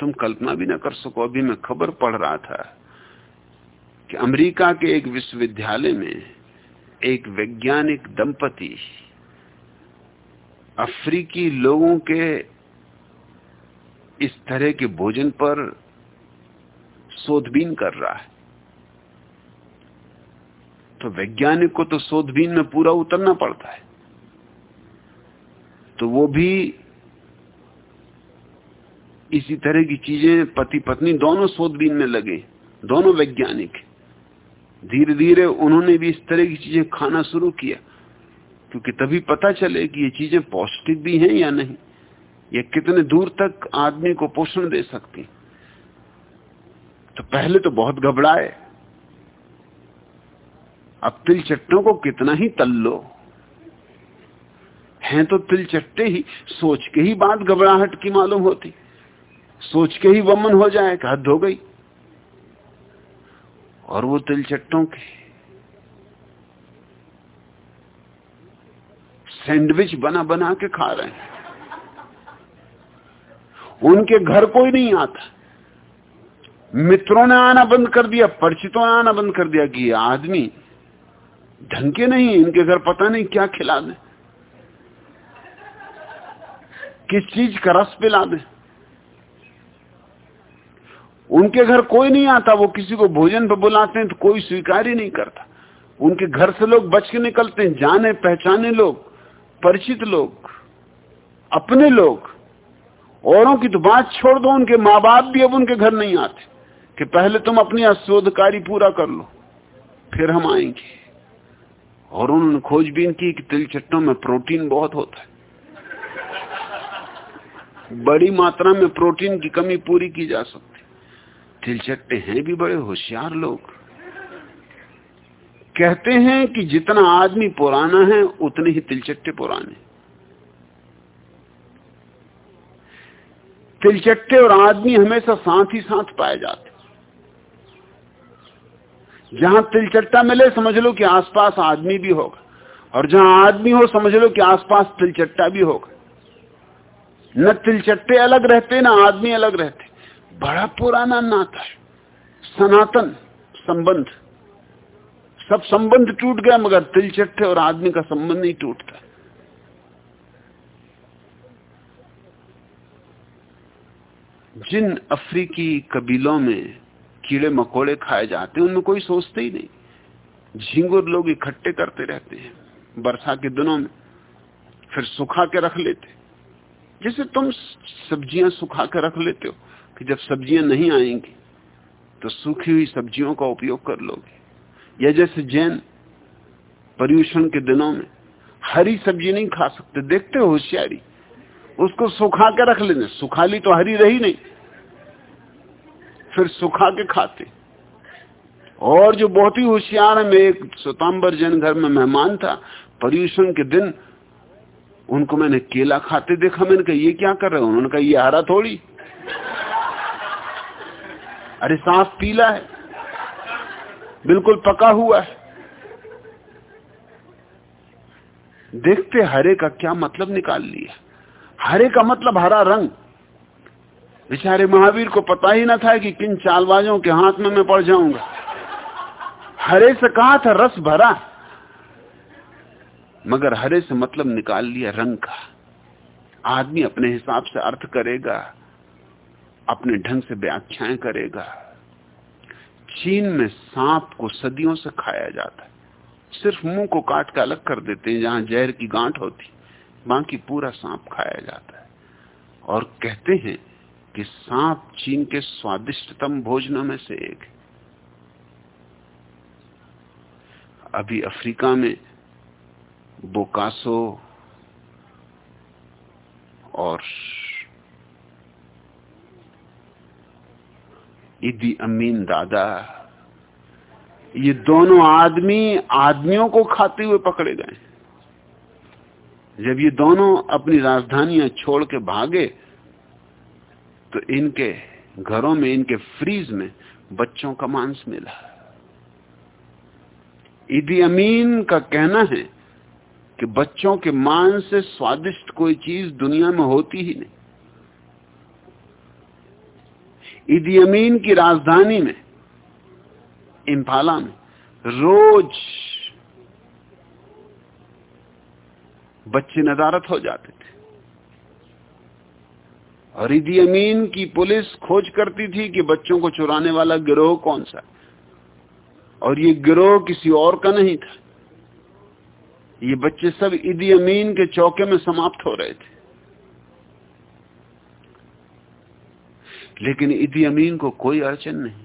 तुम कल्पना भी ना कर सको, अभी मैं खबर पढ़ रहा था कि अमेरिका के एक विश्वविद्यालय में एक वैज्ञानिक दंपति अफ्रीकी लोगों के इस तरह के भोजन पर शोधबीन कर रहा है। तो वैज्ञानिक को तो शोधबीन में पूरा उतरना पड़ता है। तो वो भी इसी तरह की चीज़ें पति पत्नी दोनों शोधबीन में लगे, दोनों वैज्ञानिक। धीरे धीरे उन्होंने भी इस तरह की चीज़ें खाना शुरू किया। क्योंकि तभी पता चले कि ये चीज़ें पौष्टिक भी हैं या नहीं। ये कितने दूर तक आदमी को पोषण दे सकती तो पहले तो बहुत घबराए। अब तिल चट्टों को कितना ही तल लो। हैं तो तिल चट्टे ही, सोच के ही बात घबराहट की मालूम होती। सोच के ही वमन हो जाए, हद हो गई। और वो तिल चट्टों के सैंडविच बना बना के खा रहे हैं। उनके घर कोई नहीं आता। मित्रों ने आना बंद कर दिया, परिचितों ने आना बंद कर दिया कि आदमी ढंग के नहीं इनके घर पता नहीं क्या खिला दे। किस चीज़ का रस पिला दे। उनके घर कोई नहीं आता, वो किसी को भोजन पर बुलाते हैं तो कोई स्वीकार ही नहीं करता। उनके घर से लोग बच के निकलते हैं, जाने पहचाने लोग। परिचित लोग, अपने लोग, औरों की तो बात छोड़ दो, उनके माँ बाप भी अब उनके घर नहीं आते, कि पहले तुम अपनी अशोधकारी पूरा कर लो, फिर हम आएँगे। और उन्होंने खोजबीन की कि तिल चट्टों में प्रोटीन बहुत होता है। बड़ी मात्रा में प्रोटीन की कमी पूरी की जा सकती। तिलचट्टे हैं भी बड़े होशियार लोग। कहते हैं कि जितना आदमी पुराना है, उतने ही तिलचट्टे पुराने तिलचट्टे और आदमी हमेशा साथ ही साथ पाए जाते जहाँ तिलचट्टा मिले, समझ लो कि आसपास आदमी भी होगा। और जहाँ आदमी हो, समझ लो कि आसपास तिलचट्टा भी होगा। न तिलचट्टे अलग रहते, न आदमी अलग रहते। बड़ा पुराना नाता है। सनातन संबंध। सब संबंध टूट गया, मगर तिलचट्टे और आदमी का संबंध नहीं टूटता। जिन अफ्रीकी कबीलों में कीड़े मकोड़े खाए जाते हैं, उनमें कोई सोचते ही नहीं। झिंगुर लोग इकट्ठे करते रहते हैं वर्षा के दिनों में, फिर सुखा के रख लेते। जैसे तुम सब्ज़ियाँ सुखा के रख लेते हो, कि जब सब्ज़ियाँ नहीं आएँगी तो सूखी हुई सब्जियों का उपयोग कर लोगे। या जैसे जैन पर्यूषण के दिनों में हरी सब्ज़ी नहीं खा सकते, देखते हो होशियारी। उसको सुखा के रख लेने, सुखा ली तो हरी रही नहीं। फिर सुखा के खाते। और जो बहुत ही होशियार है, मैं एक स्वतंबर जैन घर में मेहमान था, पर्यूषण के दिन उनको मैंने केला खाते देखा, मैंने कहा, ये क्या कर रहे हो? उन्होंने कहा, ये हरा थोड़ी। अरे, सांस पीला है। बिल्कुल पका हुआ है। देखते हरे का क्या मतलब निकाल लिया हरे का मतलब हरा रंग। बेचारे महावीर को पता ही ना था कि किन चालबाजों के हाथ में मैं पड़ जाऊँगा। हरे से कहा था, रस भरा। मगर हरे से मतलब निकाल लिया रंग का। आदमी अपने हिसाब से अर्थ करेगा, अपने ढंग से व्याख्याएँ करेगा। चीन में सांप को सदियों से खाया जाता है। सिर्फ़ मुँह को काट के अलग कर देते हैं, जहाँ जहर की गांठ होती, बाकी पूरा सांप खाया जाता है। और कहते हैं कि सांप चीन के स्वादिष्टतम भोजनों में से एक है। अभी अफ्रीका में बोकासो और ईदी अमीन दादा। ये दोनों आदमी आदमियों को खाते हुए पकड़े गए। जब ये दोनों अपनी राजधानियाँ छोड़ के भागे तो इनके घरों में, इनके फ्रीज में बच्चों का मांस मिला। ईदी अमीन का कहना है कि बच्चों के मान से स्वादिष्ट कोई चीज़ दुनिया में होती ही नहीं। ईदी अमीन की राजधानी में, इम्फाला में, रोज बच्चे नदारत हो जाते थे। और ईदी अमीन की पुलिस खोज करती थी कि बच्चों को चुराने वाला गिरोह कौन सा और ये गिरोह किसी और का नहीं था। ये बच्चे सब ईदी अमीन के चौके में समाप्त हो रहे थे। लेकिन ईदी अमीन को कोई अड़चन नहीं।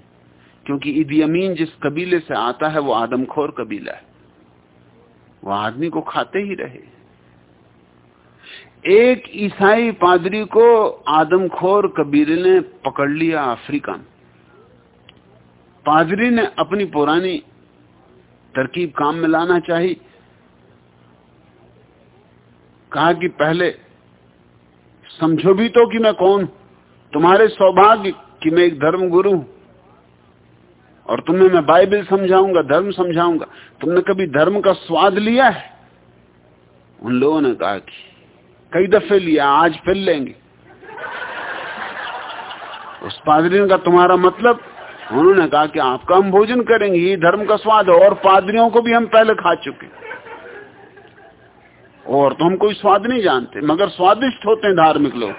क्योंकि ईदी अमीन जिस कबीले से आता है, वो आदमखोर कबीला है। वो आदमी को खाते ही रहे। एक ईसाई पादरी को आदमखोर कबीले ने पकड़ लिया अफ्रीका में। पादरी ने अपनी पुरानी तरकीब काम में लाना चाहिए कहा कि पहले समझो भी तो कि मैं कौन तुम्हारे सौभाग्य कि मैं एक धर्म गुरु हूँ। और तुम्हें मैं बाइबल समझाऊँगा, धर्म समझाऊँगा। तुमने कभी धर्म का स्वाद लिया है? उन लोगों ने कहा कि कई दफे लिया, आज फिर लेंगे। उस पादरियों का तुम्हारा मतलब? उन्होंने कहा कि आपका हम भोजन करेंगे, ये धर्म का स्वाद है, और पादरियों को भी हम पहले खा चुके और तो हम कोई स्वाद नहीं जानते, मगर स्वादिष्ट होते हैं धार्मिक लोग।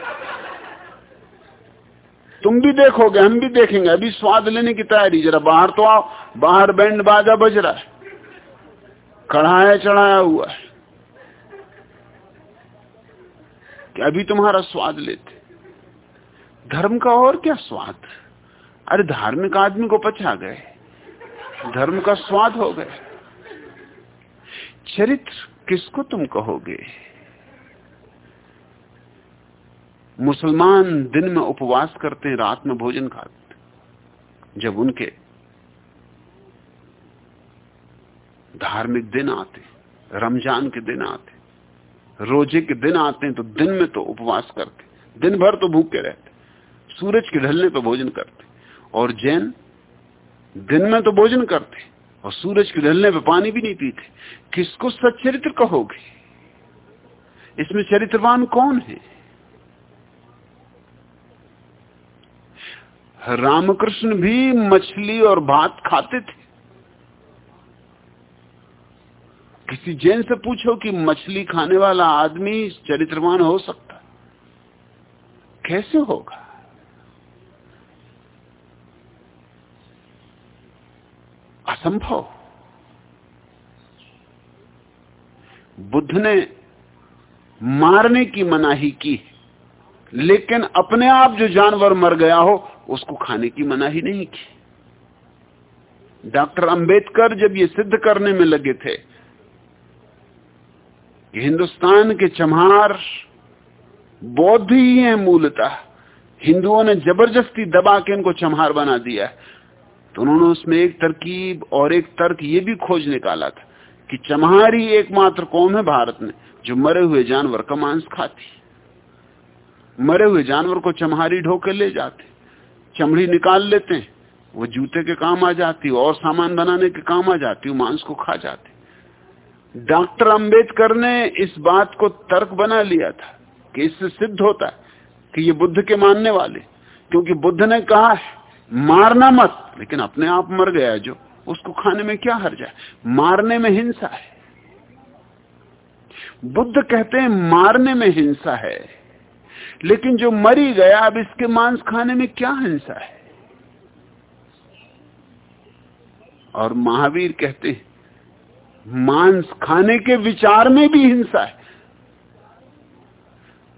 तुम भी देखोगे, हम भी देखेंगे। अभी स्वाद लेने की तैयारी, जरा बाहर तो आओ, बाहर बैंड बाजा बज रहा है। कढ़ाया चढ़ाया हुआ है। कि अभी तुम्हारा स्वाद लेते। धर्म का और क्या स्वाद? अरे धार्मिक आदमी को पचा गए। धर्म का स्वाद हो गए। चरित्र किसको तुम कहोगे? मुसलमान दिन में उपवास करते हैं, रात में भोजन खाते जब उनके धार्मिक दिन आते रमज़ान के दिन आते रोज़े के दिन आते हैं तो दिन में तो उपवास करते दिन भर तो भूखे रहते सूरज के ढलने पर भोजन करते और जैन दिन में तो भोजन करते और सूरज के ढलने पर पानी भी नहीं पीते। किसको सच्चरित्र कहोगे? इसमें चरित्रवान कौन है? रामकृष्ण भी मछली और भात खाते थे। किसी जैन से पूछो कि मछली खाने वाला आदमी चरित्रवान हो सकता कैसे होगा? असंभव। बुद्ध ने मारने की मनाही की लेकिन अपने आप जो जानवर मर गया हो, उसको खाने की मनाही नहीं की डॉक्टर अंबेडकर जब ये सिद्ध करने में लगे थे कि हिंदुस्तान के चमार बौद्ध ही हैं मूलतः, हिंदुओं ने ज़बरदस्ती दबा के इनको चमहार बना दिया तो उन्होंने उसमें एक तरकीब और एक तर्क ये भी खोज निकाला था कि चमहारी एकमात्र कौम है भारत में जो मरे हुए जानवर का मांस खाती मरे हुए जानवर को चमहारी ढोके ले जाते, चमड़ी निकाल लेते हैं, वो जूते के काम आ जाती, और सामान बनाने के काम आ जाती मांस को खा जाते। डॉक्टर अंबेडकर ने इस बात को तर्क बना लिया था कि इससे सिद्ध होता है कि ये बुद्ध के मानने वाले, क्योंकि बुद्ध ने कहा है, मारना मत, लेकिन अपने आप मर गया जो, उसको खाने में क्या हर जाए मारने में हिंसा है। बुद्ध कहते हैं, मारने में हिंसा है। लेकिन जो मरी गया, अब इसके मांस खाने में क्या हिंसा है? और महावीर कहते हैं, मांस खाने के विचार में भी हिंसा है।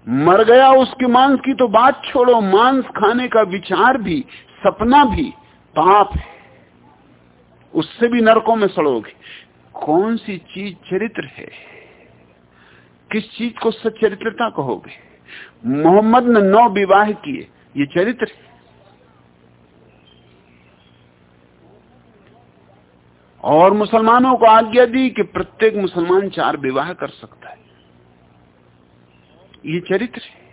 मर गया उसके मांस की तो बात छोड़ो, मांस खाने का विचार भी, सपना भी पाप है। उससे भी नरकों में सड़ोगे। कौन सी चीज़ चरित्र है? किस चीज़ को सच्चरित्रता कहोगे? मोहम्मद ने नौ विवाह किए। ये चरित्र है। और मुसलमानों को आज्ञा दी कि प्रत्येक मुसलमान चार विवाह कर सकता है। ये चरित्र है।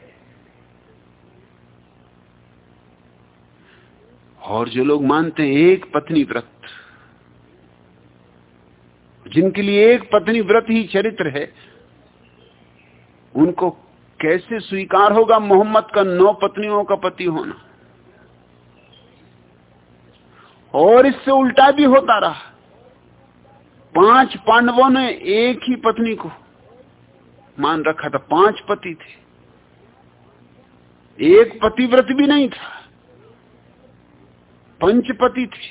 और जो लोग मानते हैं, एक पत्नी व्रत। जिनके लिए एक पत्नी व्रत ही चरित्र है, उनको कैसे स्वीकार होगा मोहम्मद का नौ पत्नियों का पति होना? और इससे उल्टा भी होता रहा। पाँच पांडवों ने एक ही पत्नी को मान रखा था, पाँच पति थे। एक पतिव्रत भी नहीं था पंचपति थे।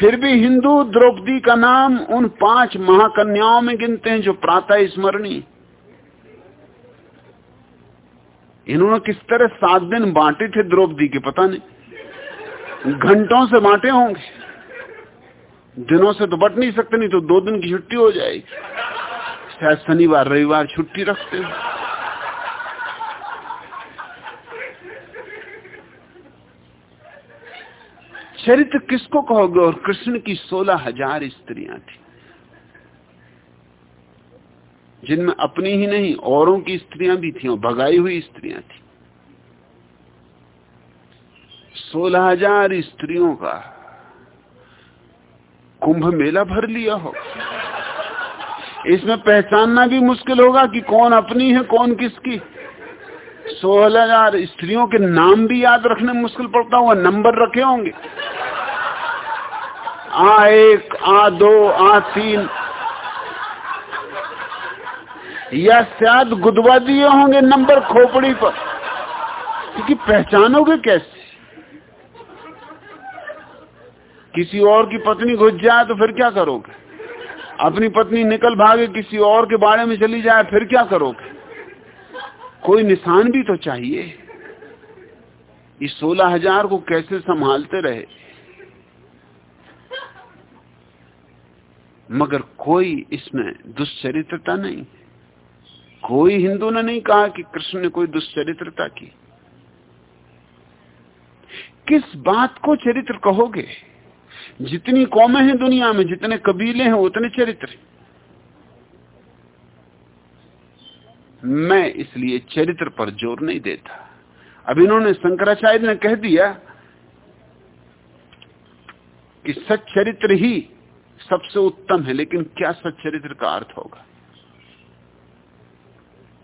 फिर भी हिंदू द्रौपदी का नाम उन पाँच महाकन्याओं में गिनते हैं जो प्रातः स्मरणीय इन्होंने किस तरह सात दिन बांटे थे द्रौपदी के, पता नहीं। घंटों से बांटे होंगे। दिनों से तो बट नहीं सकते, नहीं तो दो दिन की छुट्टी हो जाएगी। शायद शनिवार, रविवार छुट्टी रखते हो। चरित्र किसको कहोगे? और कृष्ण की सोलह हज़ार स्त्रियाँ थी। जिनमें अपनी ही नहीं, औरों की स्त्रियाँ भी थी भगाई हुई स्त्रियाँ थी। सोलह हज़ार स्त्रियों का कुंभ मेला भर लिया हो। इसमें पहचानना भी मुश्किल होगा कि कौन अपनी है, कौन किसकी। सोलह हज़ार स्त्रियों के नाम भी याद रखने मुश्किल पड़ता होगा, नंबर रखे होंगे। आ एक, आ दो, आ तीन या शायद गुदवा दिए होंगे नंबर खोपड़ी पर। क्योंकि पहचानोगे कैसे? किसी और की पत्नी घुस जाए तो फिर क्या करोगे? अपनी पत्नी निकल भागे किसी और के बारे में चली जाए, फिर क्या करोगे? कोई निशान भी तो चाहिए। इस सोलह हज़ार को कैसे संभालते रहे? मगर कोई इसमें दुष्चरित्रता नहीं। कोई हिंदू ने नहीं कहा कि कृष्ण ने कोई दुष्चरित्रता की। किस बात को चरित्र कहोगे? जितनी कौमें हैं दुनिया में, जितने कबीले हैं, उतने चरित्र मैं इसलिए चरित्र पर ज़ोर नहीं देता। अब इन्होंने शंकराचार्य ने कह दिया कि सच्चरित्र ही सबसे उत्तम है, लेकिन क्या सच्चरित्र का अर्थ होगा?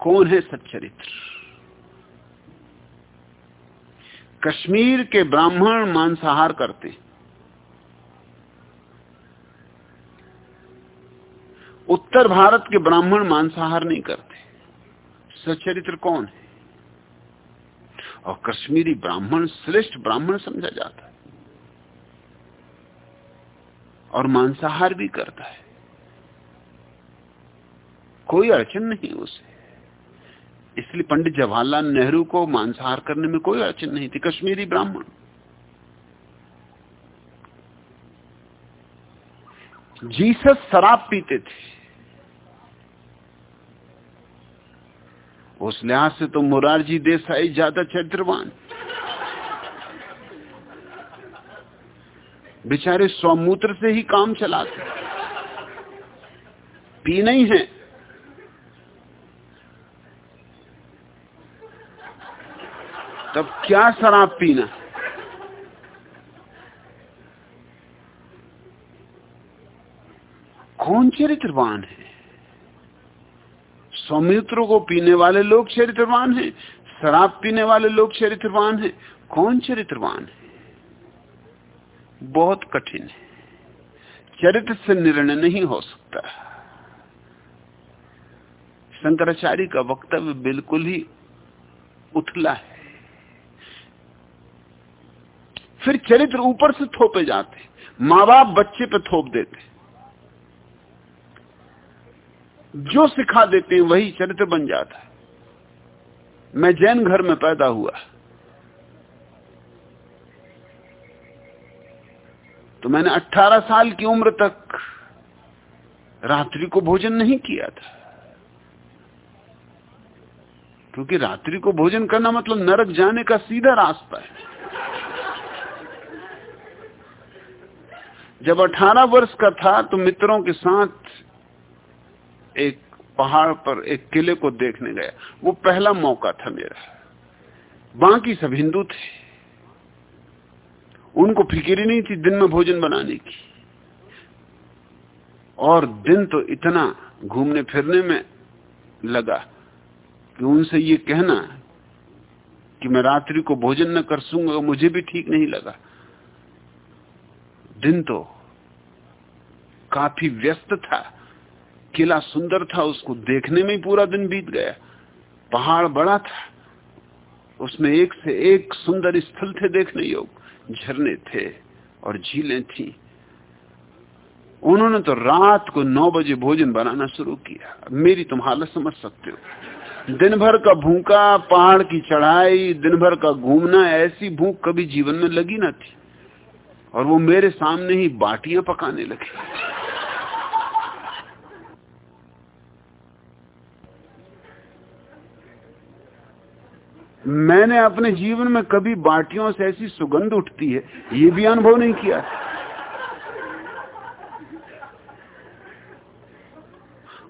कौन है सच्चरित्र? कश्मीर के ब्राह्मण मांसाहार करते उत्तर भारत के ब्राह्मण मांसाहार नहीं करते। सच्चरित्र कौन है? और कश्मीरी ब्राह्मण, श्रेष्ठ ब्राह्मण समझा जाता है। और मांसाहार भी करता है। कोई अड़चन नहीं उसे। इसलिए पंडित जवाहरलाल नेहरू को मांसाहार करने में कोई अड़चन नहीं थी, कश्मीरी ब्राह्मण। जीसस शराब पीते थे। उस लिहाज से तो मुरारजी देसाई ज़्यादा चरित्रवान। बेचारे स्वमूत्र से ही काम चलाते। पी नहीं है। तब क्या शराब पीना? कौन चरित्रवान है? सौमित्र को पीने वाले लोग चरित्रवान हैं, शराब पीने वाले लोग चरित्रवान हैं। कौन चरित्रवान है? बहुत कठिन है। चरित्र से निर्णय नहीं हो सकता। शंकराचार्य का वक्तव्य बिल्कुल ही उथला है। फिर चरित्र ऊपर से थोपे जाते माँ बाप बच्चे पे थोप देते जो सिखा देते हैं, वही चरित्र बन जाता है। मैं जैन घर में पैदा हुआ। तो मैंने 18 साल की उम्र तक रात्रि को भोजन नहीं किया था। क्योंकि रात्रि को भोजन करना मतलब नरक जाने का सीधा रास्ता है। जब 18 वर्ष का था तो मित्रों के साथ एक पहाड़ पर एक किले को देखने गया। वो पहला मौका था मेरा। बाकी सब हिंदू थे। उनको फ़िक्र ही नहीं थी दिन में भोजन बनाने की। और दिन तो इतना घूमने फिरने में लगा कि उनसे ये कहना कि मैं रात्रि को भोजन न कर सूँगा, मुझे भी ठीक नहीं लगा। दिन तो काफ़ी व्यस्त था। किला सुंदर था, उसको देखने में पूरा दिन बीत गया। पहाड़ बड़ा था। उसमें एक से एक सुंदर स्थल थे देखने योग झरने थे और झीलें थी। उन्होंने तो रात को नौ बजे भोजन बनाना शुरू किया। मेरी तुम हालत समझ सकते हो। दिन भर का भूखा, पहाड़ की चढ़ाई दिन भर का घूमना, ऐसी भूख कभी जीवन में लगी ना थी। और वो मेरे सामने ही बाटियाँ पकाने लगे। मैंने अपने जीवन में कभी बाटियों से ऐसी सुगंध उठती है, ये भी अनुभव नहीं किया।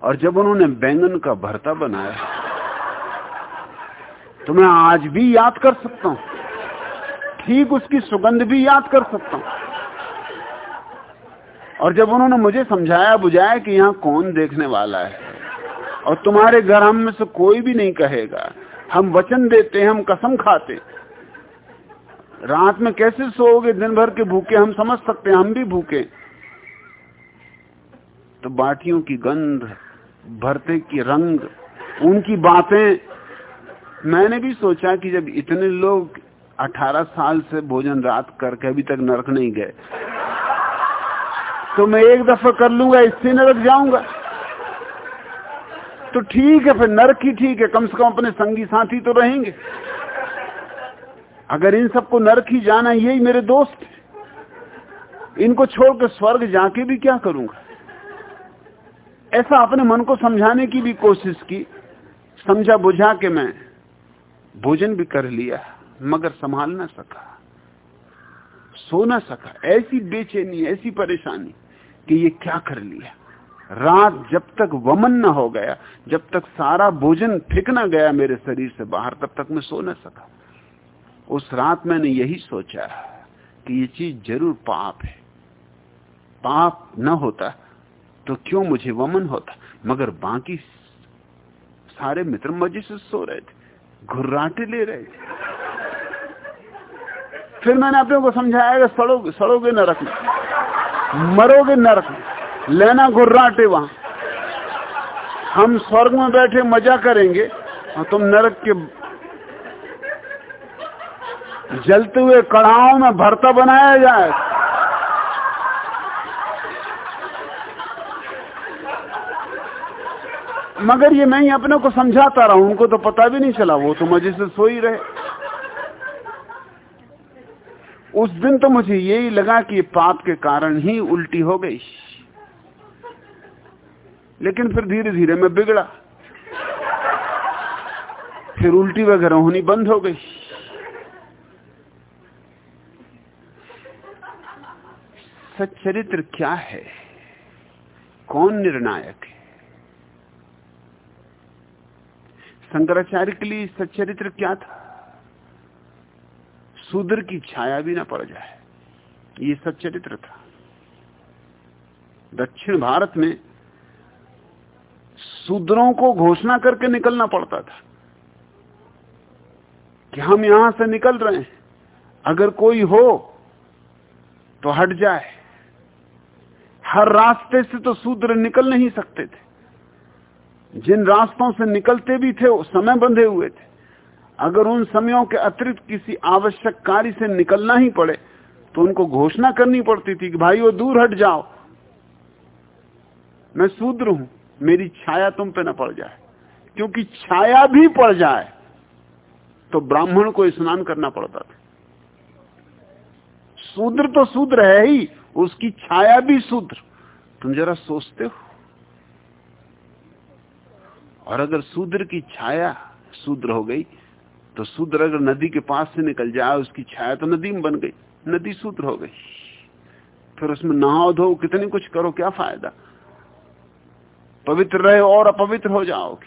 और जब उन्होंने बैंगन का भरता बनाया तो मैं आज भी याद कर सकता हूँ। ठीक उसकी सुगंध भी याद कर सकता हूँ। और जब उन्होंने मुझे समझाया, बुझाया कि यहाँ कौन देखने वाला है, और तुम्हारे घर हम में से कोई भी नहीं कहेगा, हम वचन देते हैं, हम कसम खाते। रात में कैसे सोओगे? दिन भर के भूखे हम समझ सकते हैं, हम भी भूखे। तो बाटियों की गंध, भरते की रंग, उनकी बातें, मैंने भी सोचा कि जब इतने लोग 18 साल से भोजन रात करके अभी तक नरक नहीं गए। तो मैं एक दफ़ा कर लूँगा, इससे नरक जाऊँगा। तो ठीक है, फिर नरक ही ठीक है, कम से कम अपने संगी साथी तो रहेंगे। अगर इन सबको नरक ही जाना यही मेरे दोस्त इनको छोड़कर स्वर्ग जाके भी क्या करूँगा? ऐसा अपने मन को समझाने की भी कोशिश की, समझा बुझा के मैं भोजन भी कर लिया। मगर संभाल ना सका। सो ना सका। ऐसी बेचैनी, ऐसी परेशानी कि ये क्या कर लिया। रात जब तक वमन न हो गया, जब तक सारा भोजन फिक ना गया मेरे शरीर से बाहर, तब तक मैं सो ना सका। उस रात मैंने यही सोचा कि ये चीज़ ज़रूर पाप है। पाप न होता तो क्यों मुझे वमन होता? मगर बाकी सारे मित्र मज़े से सो रहे थे, घुर्राटे ले रहे थे। फिर मैंने अपने को समझाया सड़ोगे सड़ोगे न रखना। मरोगे न रखना। लेना गुर्राटे वहाँ। हम स्वर्ग में बैठे मज़ा करेंगे, और तुम नरक के जलते हुए कड़ाओं में भरता बनाया जाए। मगर ये मैं ही अपने को समझाता रहा उनको तो पता भी नहीं चला, वो तो मज़े से सो ही रहे। उस दिन तो मुझे यही लगा कि पाप के कारण ही उल्टी हो गई। लेकिन फिर धीरे धीरे मैं बिगड़ा। फिर उल्टी वगैरह होनी बंद हो गई। सच्चरित्र क्या है? कौन निर्णायक है? शंकराचार्य के लिए सच्चरित्र क्या था? शूद्र की छाया भी ना पड़ जाए। ये सच्चरित्र था। दक्षिण भारत में शूद्रों को घोषणा करके निकलना पड़ता था कि हम यहाँ से निकल रहे हैं। अगर कोई हो तो हट जाए। हर रास्ते से तो सूद्र निकल नहीं सकते थे। जिन रास्तों से निकलते भी थे, वो समय बंधे हुए थे। अगर उन समयों के अतिरिक्त किसी आवश्यक कार्य से निकलना ही पड़े तो उनको घोषणा करनी पड़ती थी कि भाई, वो दूर हट जाओ। मैं शूद्र हूँ, मेरी छाया तुम पे न पड़ जाए। क्योंकि छाया भी पड़ जाए तो ब्राह्मण को स्नान करना पड़ता था। शूद्र तो शूद्र है ही, उसकी छाया भी शूद्र। तुम जरा सोचते हो? और अगर शूद्र की छाया शूद्र हो गई तो शूद्र अगर नदी के पास से निकल जाए, उसकी छाया तो नदी में बन गई, नदी सूत्र हो गई। फिर उसमें नहाओ धो कितने कुछ करो, क्या फ़ायदा? पवित्र रहे और अपवित्र हो जाओगे।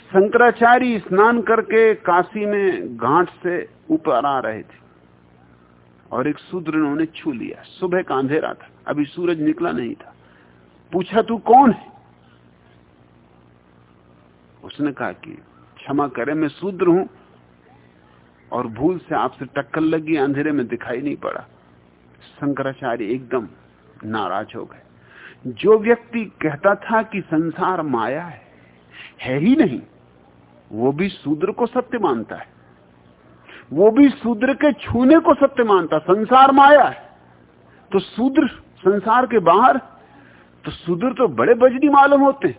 शंकराचार्य स्नान करके काशी में घाट से ऊपर आ रहे थे और एक शूद्र ने उन्हें छू लिया। सुबह का अंधेरा था, अभी सूरज निकला नहीं था। पूछा, तू कौन है? उसने कहा कि, क्षमा करे, मैं शूद्र हूँ और भूल से आपसे टक्कर लगी, अंधेरे में दिखाई नहीं पड़ा। शंकराचार्य एकदम नाराज़ हो गए। जो व्यक्ति कहता था कि संसार माया है है ही नहीं, वो भी शूद्र को सत्य मानता है। वो भी शूद्र के छूने को सत्य मानता, संसार माया है। तो शूद्र संसार के बाहर तो शूद्र तो बड़े बजनी मालूम होते।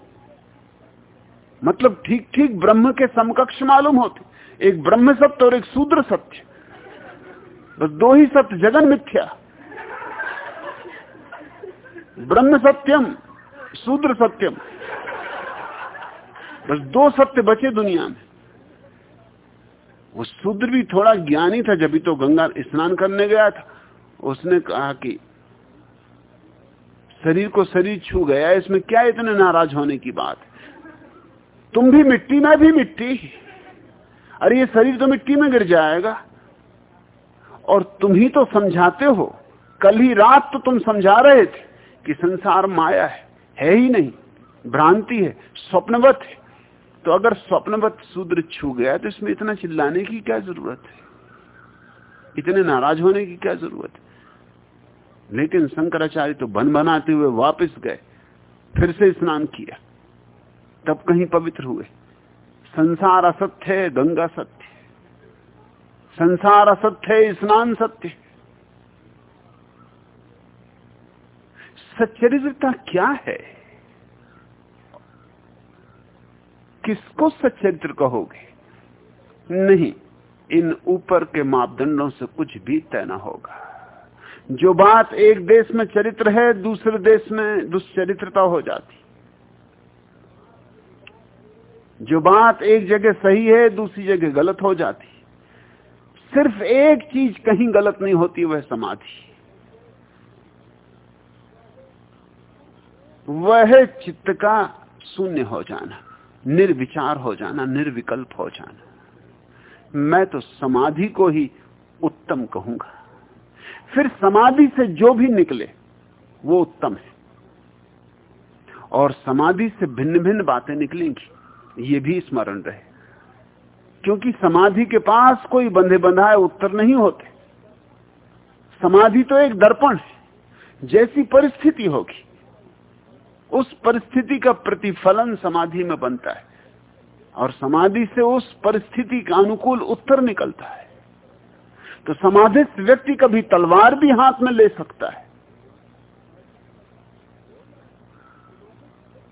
मतलब ठीक ठीक ब्रह्म के समकक्ष मालूम होते। एक ब्रह्म सत्य और एक शूद्र सत्य। बस दो ही सत्य, जगन मिथ्या। ब्रह्म सत्यम, शूद्र सत्यम। बस दो सत्य बचे दुनिया में। वो शूद्र भी थोड़ा ज्ञानी था, जब तो गंगा स्नान करने गया था। उसने कहा कि शरीर को शरीर छू गया इसमें क्या इतने नाराज़ होने की बात? तुम भी मिट्टी, में भी मिट्टी। अरे ये शरीर तो मिट्टी में गिर जाएगा। और तुम ही तो समझाते हो। कल ही रात तो तुम समझा रहे थे कि संसार माया है है ही नहीं, भ्रांति है, स्वप्नवत है। तो अगर स्वप्नवत सूद्र छू गया तो इसमें इतना चिल्लाने की क्या ज़रूरत है? इतने नाराज़ होने की क्या ज़रूरत है? लेकिन शंकराचार्य तो बन बनाते हुए वापस गए, फिर से स्नान किया, तब कहीं पवित्र हुए। संसार असत्य है गंगा सत्य। संसार असत्य है स्नान सत्य। सच्चरित्रता क्या है? किसको सच्चरित्र कहोगे? नहीं, इन ऊपर के मापदंडों से कुछ भी तय न होगा। जो बात एक देश में चरित्र है, दूसरे देश में दुष्चरित्रता हो जाती। जो बात एक जगह सही है, दूसरी जगह गलत हो जाती। सिर्फ़ एक चीज़ कहीं गलत नहीं होती, वह समाधि। वह चित्त का शून्य हो जाना, निर्विचार हो जाना, निर्विकल्प हो जाना। मैं तो समाधि को ही उत्तम कहूँगा। फिर समाधि से जो भी निकले, वो उत्तम है। और समाधि से भिन्न भिन्न बातें निकलेंगी। ये भी स्मरण रहे। क्योंकि समाधि के पास कोई बंधे बंधाए उत्तर नहीं होते। समाधि तो एक दर्पण है, जैसी परिस्थिति होगी। उस परिस्थिति का प्रतिफलन समाधि में बनता है और समाधि से उस परिस्थिति का अनुकूल उत्तर निकलता है। तो समाधिस्थ व्यक्ति कभी तलवार भी हाथ में ले सकता है।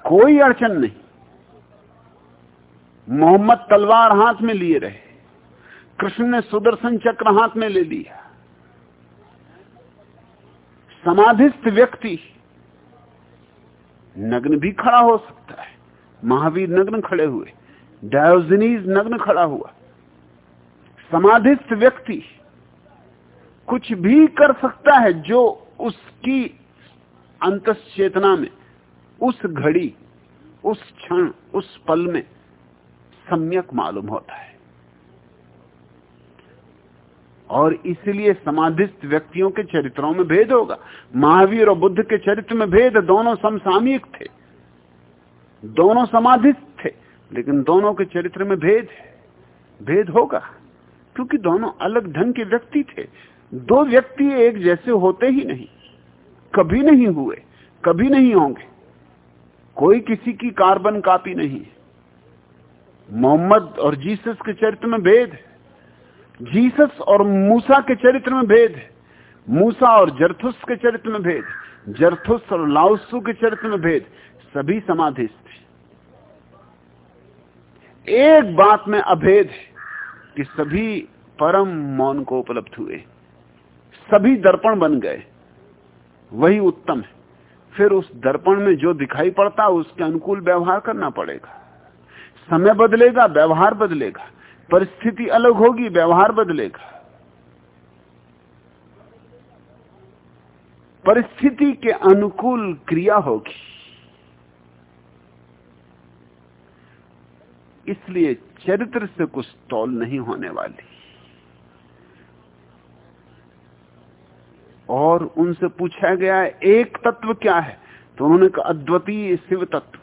कोई अड़चन नहीं। मोहम्मद तलवार हाथ में लिए रहे। कृष्ण ने सुदर्शन चक्र हाथ में ले लिया। समाधिस्थ व्यक्ति नग्न भी खड़ा हो सकता है। महावीर नग्न खड़े हुए। डायोजनीज नग्न खड़ा हुआ। समाधिस्थ व्यक्ति कुछ भी कर सकता है जो उसकी अंत चेतना में, उस घड़ी, उस क्षण, उस पल में सम्यक मालूम होता है। और इसलिए समाधिस्थ व्यक्तियों के चरित्रों में भेद होगा। महावीर और बुद्ध के चरित्र में भेद, दोनों समसामयिक थे। दोनों समाधिस्थ थे, लेकिन दोनों के चरित्र में भेद है। भेद होगा, क्योंकि दोनों अलग ढंग के व्यक्ति थे। दो व्यक्ति एक जैसे होते ही नहीं। कभी नहीं हुए, कभी नहीं होंगे। कोई किसी की कार्बन कापी नहीं मोहम्मद और जीसस के चरित्र में भेद जीसस और मूसा के चरित्र में भेद मूसा और जरथुस के चरित्र में भेद जरथुस और लाउसू के चरित्र में भेद सभी समाधिस्थ एक बात में अभेद कि सभी परम मौन को उपलब्ध हुए। सभी दर्पण बन गए। वही उत्तम है। फिर उस दर्पण में जो दिखाई पड़ता है उसके अनुकूल व्यवहार करना पड़ेगा। समय बदलेगा, व्यवहार बदलेगा, परिस्थिति अलग होगी, व्यवहार बदलेगा। परिस्थिति के अनुकूल क्रिया होगी। इसलिए चरित्र से कुछ तौल नहीं होने वाली। और उनसे पूछा गया, एक तत्व क्या है? तो उन्होंने कहा, अद्वितीय शिव तत्व।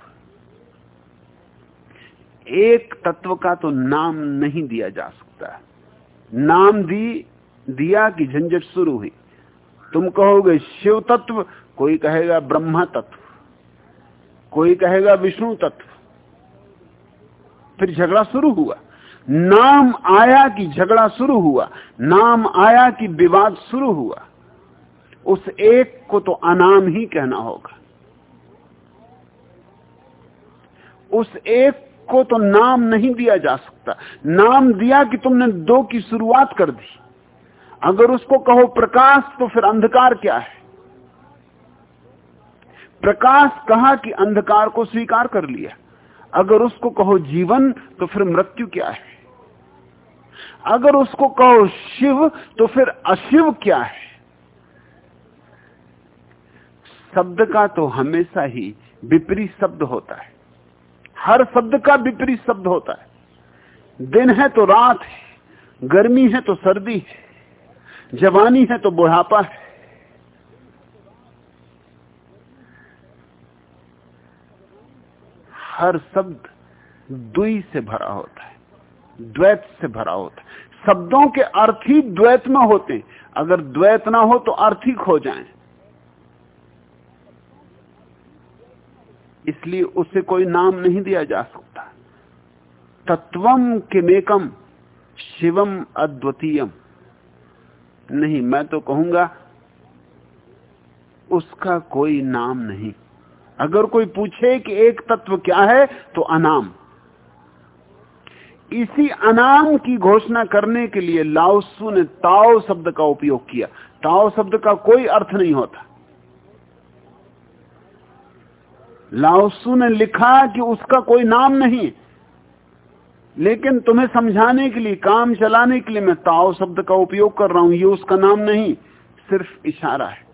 एक तत्व का तो नाम नहीं दिया जा सकता नाम दी, दिया कि झंझट शुरू हुई। तुम कहोगे, शिव तत्व, कोई कहेगा, ब्रह्मा तत्व। कोई कहेगा, विष्णु तत्व। फिर झगड़ा शुरू हुआ। नाम आया कि झगड़ा शुरू हुआ। नाम आया कि विवाद शुरू हुआ। उस एक को तो अनाम ही कहना होगा। उस एक को तो नाम नहीं दिया जा सकता। नाम दिया कि तुमने दो की शुरुआत कर दी। अगर उसको कहो प्रकाश तो फिर अंधकार क्या है? प्रकाश कहा कि अंधकार को स्वीकार कर लिया। अगर उसको कहो जीवन तो फिर मृत्यु क्या है? अगर उसको कहो शिव तो फिर अशिव क्या है? शब्द का तो हमेशा ही विपरीत शब्द होता है। हर शब्द का विपरीत शब्द होता है। दिन है तो रात है, गर्मी है तो सर्दी है, जवानी है तो बुढ़ापा है। हर शब्द दुई से भरा होता है, द्वैत से भरा होता है। शब्दों के अर्थ ही द्वैत में होते हैं। अगर द्वैत ना हो तो अर्थ ही खो जाए। इसलिए उसे कोई नाम नहीं दिया जा सकता। तत्वम किमेकम, शिवम अद्वितीयम। नहीं, मैं तो कहूँगा, उसका कोई नाम नहीं। अगर कोई पूछे कि एक तत्व क्या है तो अनाम। इसी अनाम की घोषणा करने के लिए लाओसु ने ताओ शब्द का उपयोग किया। ताओ शब्द का कोई अर्थ नहीं होता। लाओसु ने लिखा कि उसका कोई नाम नहीं। लेकिन तुम्हें समझाने के लिए, काम चलाने के लिए मैं ताओ शब्द का उपयोग कर रहा हूँ, ये उसका नाम नहीं, सिर्फ़ इशारा है।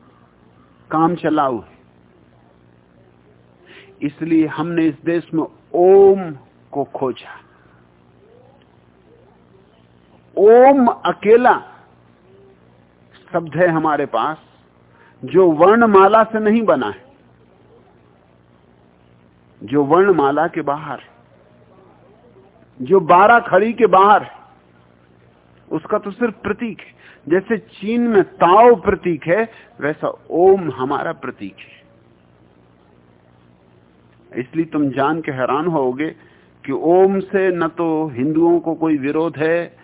काम चलाओ है। इसलिए हमने इस देश में ओम को खोजा। ओम अकेला शब्द है हमारे पास, जो वर्णमाला से नहीं बना है। जो वर्णमाला के बाहर जो बारह खड़ी के बाहर है, उसका तो सिर्फ़ प्रतीक है। जैसे चीन में ताओ प्रतीक है, वैसा ओम हमारा प्रतीक है। इसलिए तुम जान के हैरान होगे कि ओम से न तो हिंदुओं को कोई विरोध है,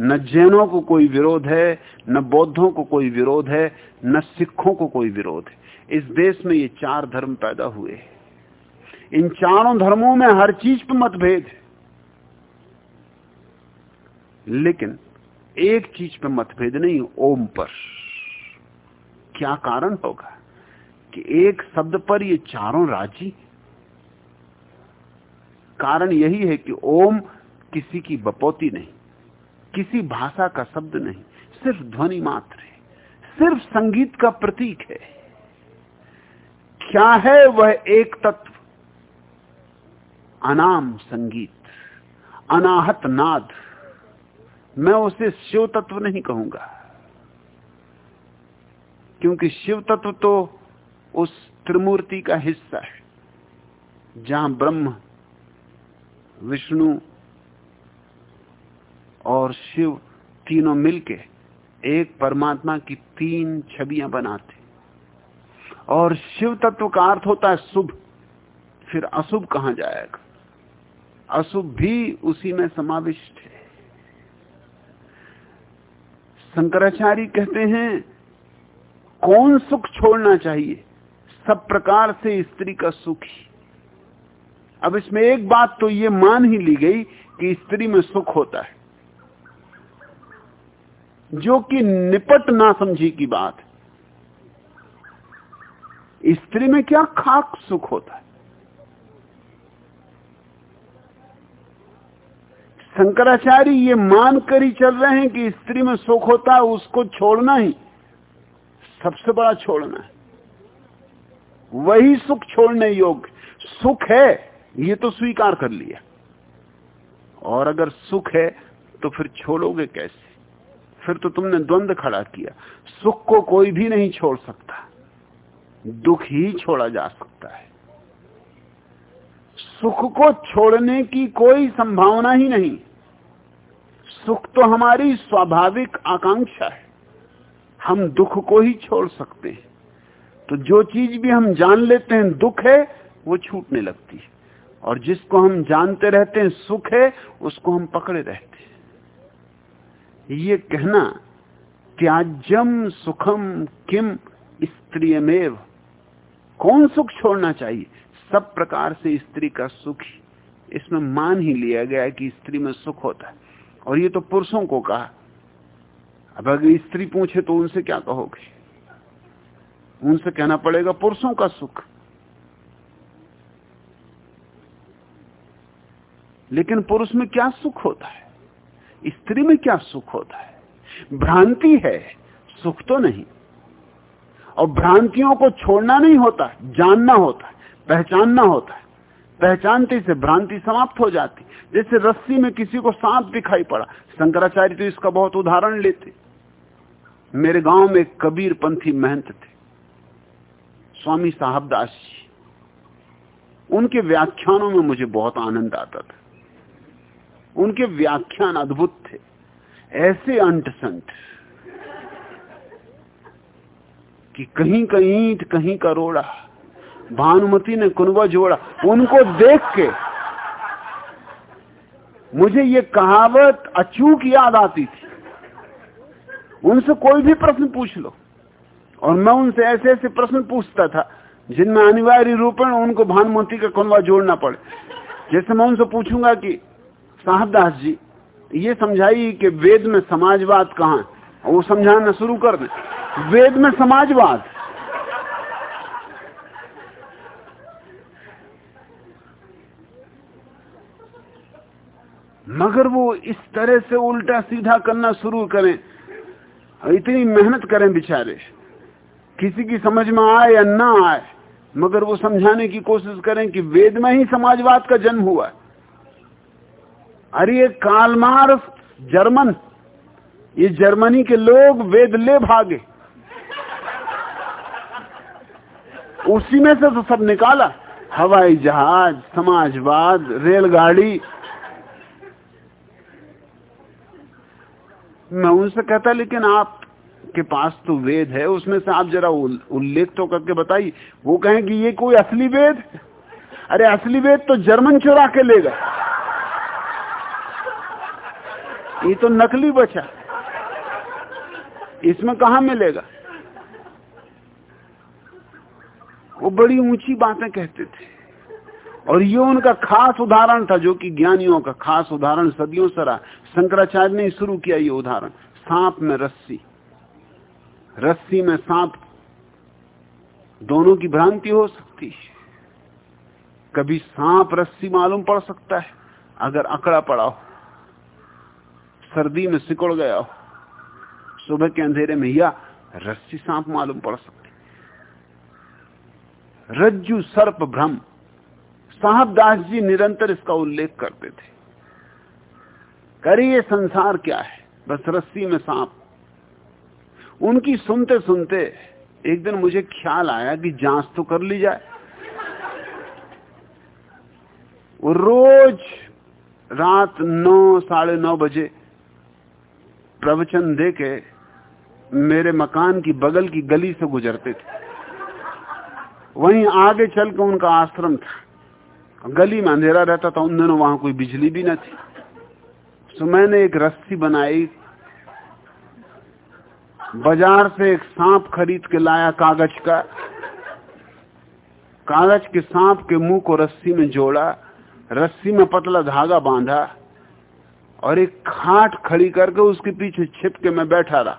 न जैनों को कोई विरोध है, न बौद्धों को कोई विरोध है, न सिखों को कोई विरोध है। इस देश में ये चार धर्म पैदा हुए इन चारों धर्मों में हर चीज़ पर मतभेद है। लेकिन एक चीज़ पर मतभेद नहीं, ओम पर। क्या कारण होगा कि एक शब्द पर ये चारों राज़ी? कारण यही है कि ओम किसी की बपौती नहीं, किसी भाषा का शब्द नहीं, सिर्फ़ ध्वनि मात्र है, सिर्फ़ संगीत का प्रतीक है। क्या है वह एक तत्व? अनाम संगीत, अनाहत नाद। मैं उसे शिव तत्व नहीं कहूँगा, क्योंकि शिव तत्व तो उस त्रिमूर्ति का हिस्सा है, जहाँ ब्रह्म, विष्णु और शिव तीनों मिलके एक परमात्मा की तीन छवियाँ बनाते। और शिव तत्व का अर्थ होता है शुभ, फिर अशुभ कहाँ जाएगा? अशुभ भी उसी में समाविष्ट है। शंकराचार्य कहते हैं, कौन सुख छोड़ना चाहिए? सब प्रकार से स्त्री का सुख ही। अब इसमें एक बात तो ये मान ही ली गई कि स्त्री में सुख होता है। जो कि निपट ना समझी की बात। स्त्री में क्या खाक सुख होता है? शंकराचार्य ये मान कर ही चल रहे हैं कि स्त्री में सुख होता है, उसको छोड़ना ही सबसे बड़ा छोड़ना है। वही सुख छोड़ने योग्य। सुख है, ये तो स्वीकार कर लिया। और अगर सुख है तो फिर छोड़ोगे कैसे? फिर तो तुमने द्वंद खड़ा किया। सुख को कोई भी नहीं छोड़ सकता। दुख ही छोड़ा जा सकता है। सुख को छोड़ने की कोई संभावना ही नहीं। सुख तो हमारी स्वाभाविक आकांक्षा है। हम दुख को ही छोड़ सकते हैं। तो जो चीज़ भी हम जान लेते हैं दुख है, वो छूटने लगती है। और जिसको हम जानते रहते हैं सुख है, उसको हम पकड़े रहते हैं। ये कहना, त्याज्यम सुखम किम स्त्रियमेव। कौन सुख छोड़ना चाहिए? सब प्रकार से स्त्री का सुख इसमें मान ही लिया गया कि स्त्री में सुख होता है। और ये तो पुरुषों को कहा। अब अगर स्त्री पूछे तो उनसे क्या कहोगे? उनसे कहना पड़ेगा, पुरुषों का सुख। लेकिन पुरुष में क्या सुख होता है? स्त्री में क्या सुख होता है? भ्रांति है। सुख तो नहीं। और भ्रांतियों को छोड़ना नहीं होता, जानना होता है। पहचानना होता है। पहचानते से भ्रांति समाप्त हो जाती। जैसे रस्सी में किसी को सांप दिखाई पड़ा। शंकराचार्य तो इसका बहुत उदाहरण लेते। मेरे गाँव में कबीर पंथी महंत थे। स्वामी साहबदास जी। उनके व्याख्यानों में मुझे बहुत आनंद आता था। उनके व्याख्यान अद्भुत थे। ऐसे अंट संत कि कहीं का ईंट कहीं का रोड़ा भानुमति ने कुनवा जोड़ा। उनको देख के मुझे ये कहावत अचूक याद आती थी। उनसे कोई भी प्रश्न पूछ लो। और मैं उनसे ऐसे ऐसे प्रश्न पूछता था, जिनमें अनिवार्य रूप में उनको भानुमति का कुनवा जोड़ना पड़े। जैसे मैं उनसे पूछूँगा कि, साहबदास जी, ये समझाइए कि वेद में समाजवाद कहाँ है? वो समझाना शुरू कर दे। वेद में समाजवाद? मगर वो इस तरह से उल्टा सीधा करना शुरू करें। इतनी मेहनत करें बेचारे। किसी की समझ में आए या ना आए, मगर वो समझाने की कोशिश करें कि वेद में ही समाजवाद का जन्म हुआ अरे ये कालमार्स जर्मन, ये जर्मनी के लोग वेद ले भागे। उसी में से तो सब निकाला। हवाई जहाज़, समाजवाद, रेलगाड़ी मैं उनसे कहता, लेकिन आप के पास तो वेद है, उसमें से आप जरा उल्लेख तो करके बताइए। वो कहें कि, ये कोई असली वेद? अरे, असली वेद तो जर्मन चुरा के लेगा ये तो नकली बचा। इसमें कहा मिलेगा? वो बड़ी ऊँची बातें कहते थे। और ये उनका खास उदाहरण था, जो कि ज्ञानियों का खास उदाहरण सदियों से रहा। शंकराचार्य ने शुरू किया ये उदाहरण। सांप में रस्सी। रस्सी में सांप दोनों की भ्रांति हो सकती है। कभी सांप रस्सी मालूम पड़ सकता है, अगर अकड़ा पड़ा हो, सर्दी में सिकुड़ गया हो, सुबह के अंधेरे में, या रस्सी सांप मालूम पड़ सकती रज्जु सर्प भ्रम। साहबदास जी निरंतर इसका उल्लेख करते थे। करिए संसार क्या है? बस रस्सी में सांप। उनकी सुनते सुनते एक दिन मुझे ख्याल आया कि जाँच तो कर ली जाए। रोज रात नौ, साढ़े नौ बजे प्रवचन दे के मेरे मकान की बगल की गली से गुजरते थे। वहीं आगे चल के उनका आश्रम था। गली में अंधेरा रहता था, उन दिनों वहाँ कोई बिजली भी न थी। तो मैंने एक रस्सी बनाई, बाज़ार से एक सांप खरीद के लाया कागज़ का। कागज़ के सांप के मुँह को रस्सी में जोड़ा, रस्सी में पतला धागा बांधा और एक खाट खड़ी करके उसके पीछे छिप के मैं बैठा रहा।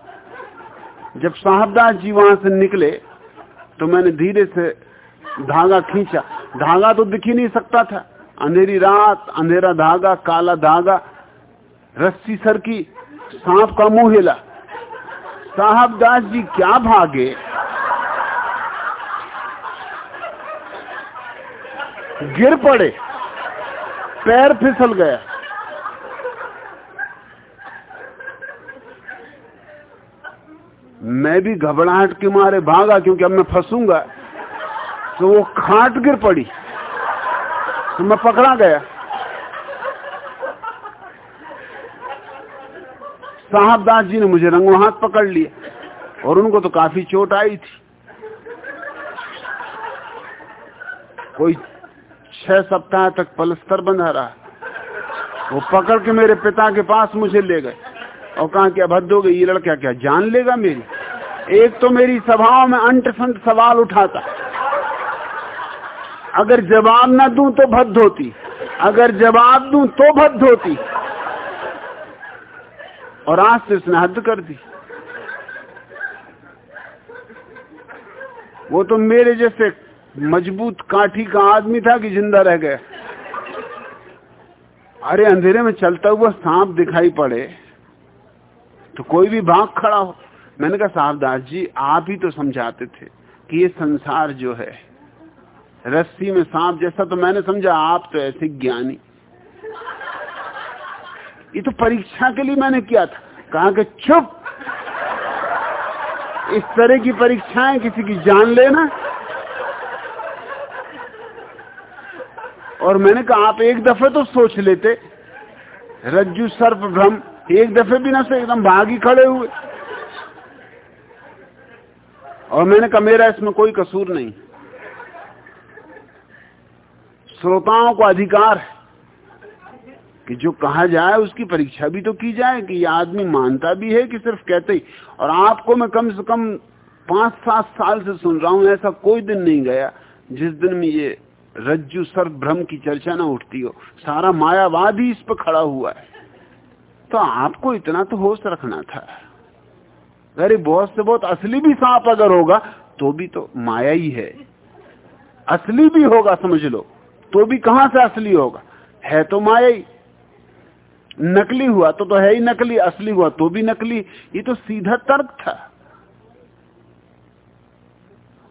जब साहबदास जी वहाँ से निकले तो मैंने धीरे से धागा खींचा। धागा तो दिख ही नहीं सकता था। अंधेरी रात, अंधेरा धागा, काला धागा रस्सी सर की सांप का मुँह हिला। साहबदास जी क्या भागे? गिर पड़े। पैर फिसल गया। मैं भी घबराहट के मारे भागा क्योंकि अब मैं फंसूँगा। तो वो खाट गिर पड़ी। तो मैं पकड़ा गया। साहबदास जी ने मुझे रंगो हाथ पकड़ लिया और उनको तो काफ़ी चोट आई थी। कोई छह सप्ताह तक पलस्तर बंधा रहा। वो पकड़ के मेरे पिता के पास मुझे ले गए और कहा कि हद हो गई, ये लड़का क्या जान लेगा मेरी? एक तो मेरी सभाओं में अंट संट सवाल उठाता। अगर जवाब ना दूँ तो भद्द होती। अगर जवाब दूँ तो भद्द होती। और आज से उसने हद कर दी। वो तो मेरे जैसे मज़बूत काठी का आदमी था कि ज़िंदा रह गया। अरे अंधेरे में चलता हुआ सांप दिखाई पड़े तो कोई भी भाग खड़ा हो। मैंने कहा साहबदास जी, आप ही तो समझाते थे कि ये संसार जो है, रस्सी में सांप जैसा तो मैंने समझा, आप तो ऐसे ज्ञानी। ये तो परीक्षा के लिए मैंने किया था। कहा कि चुप। इस तरह की परीक्षाएँ किसी की जान लेना। और मैंने कहा, आप एक दफे तो सोच लेते। रज्जु सर्प भ्रम एक दफे भी ना से एकदम भागी खड़े हुए। और मैंने कहा, मेरा इसमें कोई कसूर नहीं। श्रोताओं को अधिकार है। कि जो कहा जाए उसकी परीक्षा भी तो की जाए, कि यह आदमी मानता भी है कि सिर्फ़ कहते ही। और आपको मैं कम से कम पाँच सात साल से सुन रहा हूँ, ऐसा कोई दिन नहीं गया जिस दिन में ये रज्जु सर भ्रम की चर्चा ना उठती हो। सारा मायावाद ही इस पर खड़ा हुआ है। तो आपको इतना तो होश रखना था। अरे, बहुत से बहुत असली भी सांप अगर होगा तो भी तो माया ही है। असली भी होगा, समझ लो। तो भी कहाँ से असली होगा? है तो माया ही। नकली हुआ तो तो है ही नकली, असली हुआ तो भी नकली। ये तो सीधा तर्क था।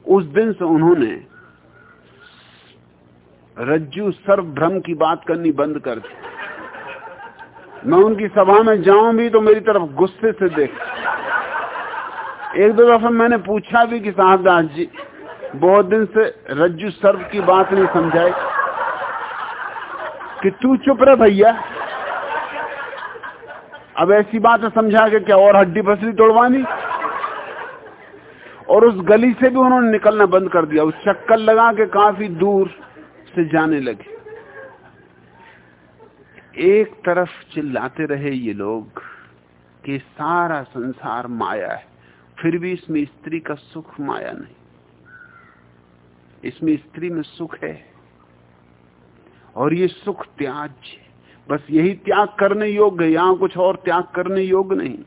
उस दिन से उन्होंने रज्जु सर्व भ्रम की बात करनी बंद कर दी। मैं उनकी सभा में जाऊँ भी तो मेरी तरफ़ गुस्से से देख। एक दो दफ़ा मैंने पूछा भी कि साहबदास जी, बहुत दिन से रज्जु सर्व की बात नहीं समझाई। कि तू चुप रहे भैया? अब ऐसी बात है, समझा के क्या और हड्डी पसली तोड़वानी? और उस गली से भी उन्होंने निकलना बंद कर दिया। उस चक्कर लगा के काफ़ी दूर से जाने लगे। एक तरफ़ चिल्लाते रहे ये लोग कि सारा संसार माया है, फिर भी इसमें स्त्री का सुख माया नहीं। इसमें स्त्री में सुख है। और ये सुख त्याज्य बस यही त्याग करने योग्य यहाँ कुछ और त्याग करने योग्य नहीं।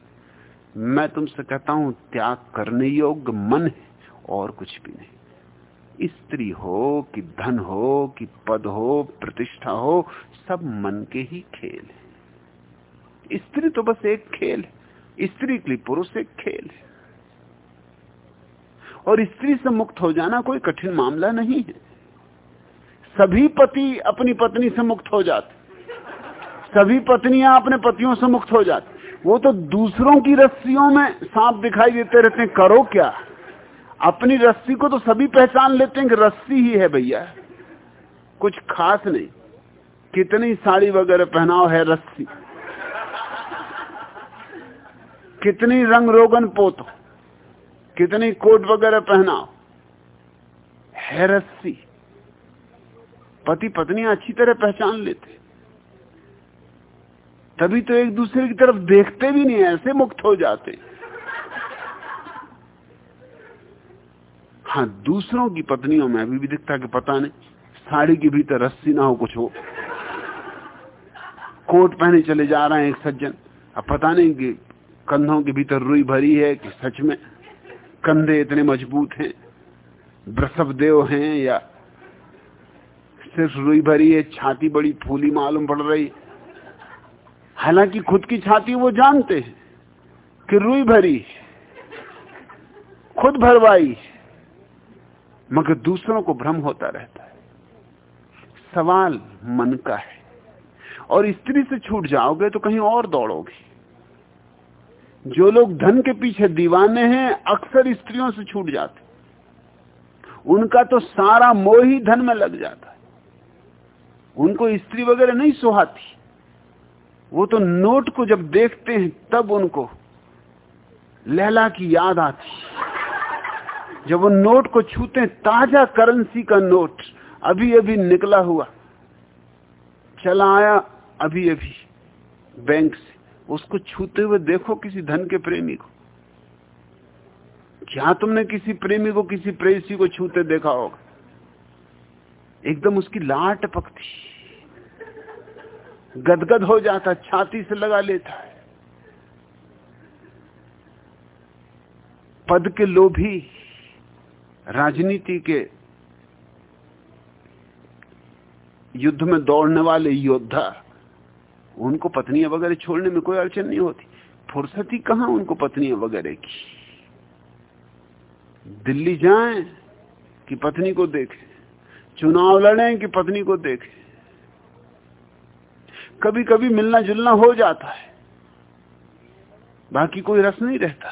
मैं तुमसे कहता हूँ, त्याग करने योग्य मन है और कुछ भी नहीं। स्त्री हो कि धन हो कि पद हो, प्रतिष्ठा हो, सब मन के ही खेल है। स्त्री तो बस एक खेल है, स्त्री के लिए पुरुष एक खेल है। और स्त्री से मुक्त हो जाना कोई कठिन मामला नहीं है। सभी पति अपनी पत्नी से मुक्त हो जाते सभी पत्नियाँ अपने पतियों से मुक्त हो जाती। वो तो दूसरों की रस्सियों में सांप दिखाई देते रहते हैं, करो क्या? अपनी रस्सी को तो सभी पहचान लेते हैं कि रस्सी ही है भैया। कुछ खास नहीं। कितनी साड़ी वगैरह पहनाओ है रस्सी। कितनी रंग रोगन पोतो। कितनी कोट वगैरह पहनाओ। है रस्सी। पति पत्नी अच्छी तरह पहचान लेते तभी तो एक दूसरे की तरफ़ देखते भी नहीं, ऐसे मुक्त हो जाते। हाँ दूसरों की पत्नियों में अभी भी दिखता कि पता नहीं, साड़ी के भीतर रस्सी ना हो कुछ हो। कोट पहने चले जा रहे हैं एक सज्जन। अब पता नहीं कि कंधों के भीतर रुई भरी है कि सच में कंधे इतने मज़बूत हैं ब्रसव देव हैं या सिर्फ़ रुई भरी है, छाती बड़ी फूली मालूम पड़ रही हालाँकि खुद की छाती वो जानते हैं कि रुई भरी खुद भरवाई मगर दूसरों को भ्रम होता रहता है। सवाल मन का है। और स्त्री से छूट जाओगे तो कहीं और दौड़ोगे। जो लोग धन के पीछे दीवाने हैं, अक्सर स्त्रियों से छूट जाते उनका तो सारा मोह ही धन में लग जाता है। उनको स्त्री वगैरह नहीं सुहाती। वो तो नोट को जब देखते हैं, तब उनको लहला की याद आती। जब वो नोट को छूते हैं, ताज़ा करेंसी का नोट अभी अभी निकला हुआ। चला आया अभी अभी बैंक से। उसको छूते हुए देखो किसी धन के प्रेमी को। क्या तुमने किसी प्रेमी को, किसी प्रेसी को छूते देखा होगा? एकदम उसकी लाट पकती। गदगद हो जाता, छाती से लगा लेता है। पद के लोभी, राजनीति के युद्ध में दौड़ने वाले योद्धा, उनको पत्नियाँ वगैरह छोड़ने में कोई अड़चन नहीं होती। फुर्सत ही कहाँ उनको पत्नियाँ वगैरह की? दिल्ली जाएँ कि पत्नी को देखें, चुनाव लड़ें कि पत्नी को देखें। कभी कभी मिलना जुलना हो जाता है। बाकी कोई रस नहीं रहता।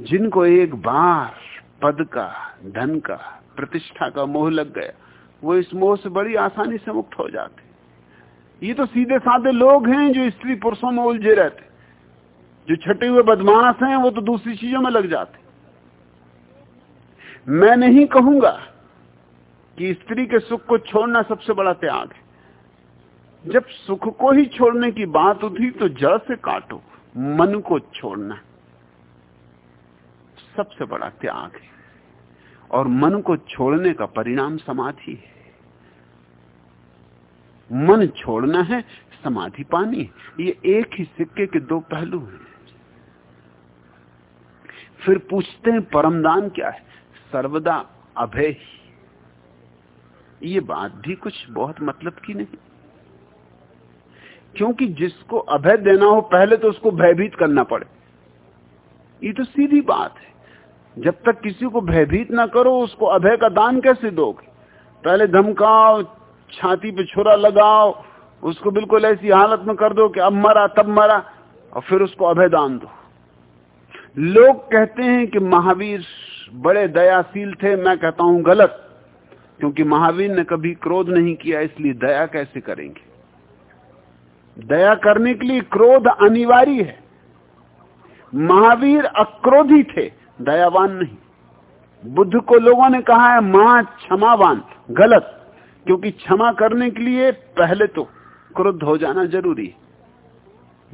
जिनको एक बार पद का, धन का, प्रतिष्ठा का मोह लग गया, वो इस मोह से बड़ी आसानी से मुक्त हो जाते। ये तो सीधे साधे लोग हैं जो स्त्री पुरुषों में उलझे रहते। जो छटे हुए बदमाश हैं, वो तो दूसरी चीज़ों में लग जाते। मैं नहीं कहूँगा कि स्त्री के सुख को छोड़ना सबसे बड़ा त्याग है। जब सुख को ही छोड़ने की बात उठी तो जड़ से काटो, मन को छोड़ना। सबसे बड़ा त्याग है। और मन को छोड़ने का परिणाम समाधि है। मन छोड़ना है, समाधि पानी ये एक ही सिक्के के दो पहलू हैं। फिर पूछते हैं परमदान क्या है? सर्वदा अभय ये बात भी कुछ बहुत मतलब की नहीं। क्योंकि जिसको अभय देना हो पहले तो उसको भयभीत करना पड़े। ये तो सीधी बात है। जब तक किसी को भयभीत ना करो, उसको अभय का दान कैसे दोगे? पहले धमकाओ, छाती पे छुरा लगाओ, उसको बिल्कुल ऐसी हालत में कर दो कि अब मरा, तब मरा, और फिर उसको अभय दान दो। लोग कहते हैं कि महावीर बड़े दयाशील थे, मैं कहता हूँ गलत, क्योंकि महावीर ने कभी क्रोध नहीं किया, इसलिए दया कैसे करेंगे? दया करने के लिए क्रोध अनिवार्य है। महावीर अक्रोधी थे, दयावान नहीं। बुद्ध को लोगों ने कहा है, महा क्षमावान, गलत, क्योंकि क्षमा करने के लिए पहले तो क्रुद्ध हो जाना ज़रूरी है।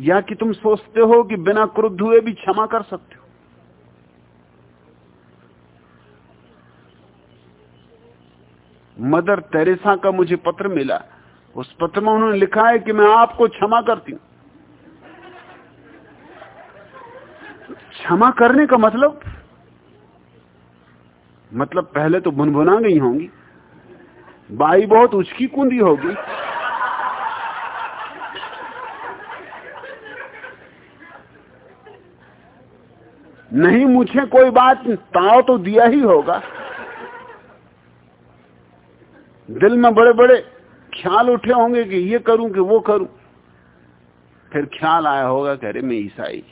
या कि तुम सोचते हो कि बिना क्रुद्ध हुए भी क्षमा कर सकते हो। मदर तेरेसा का मुझे पत्र मिला उस पत्र में उन्होंने लिखा है कि मैं आपको क्षमा करती हूँ। क्षमा करने का मतलब? मतलब पहले तो बुनबुना गई होंगी। बाई बहुत उचकी कुंदी होगी। नहीं मुझे कोई बात ताव तो दिया ही होगा। दिल में बड़े बड़े ख्याल उठे होंगे कि ये करूँ कि वो करूँ। फिर ख्याल आया होगा कह रहे मैं ईसाई,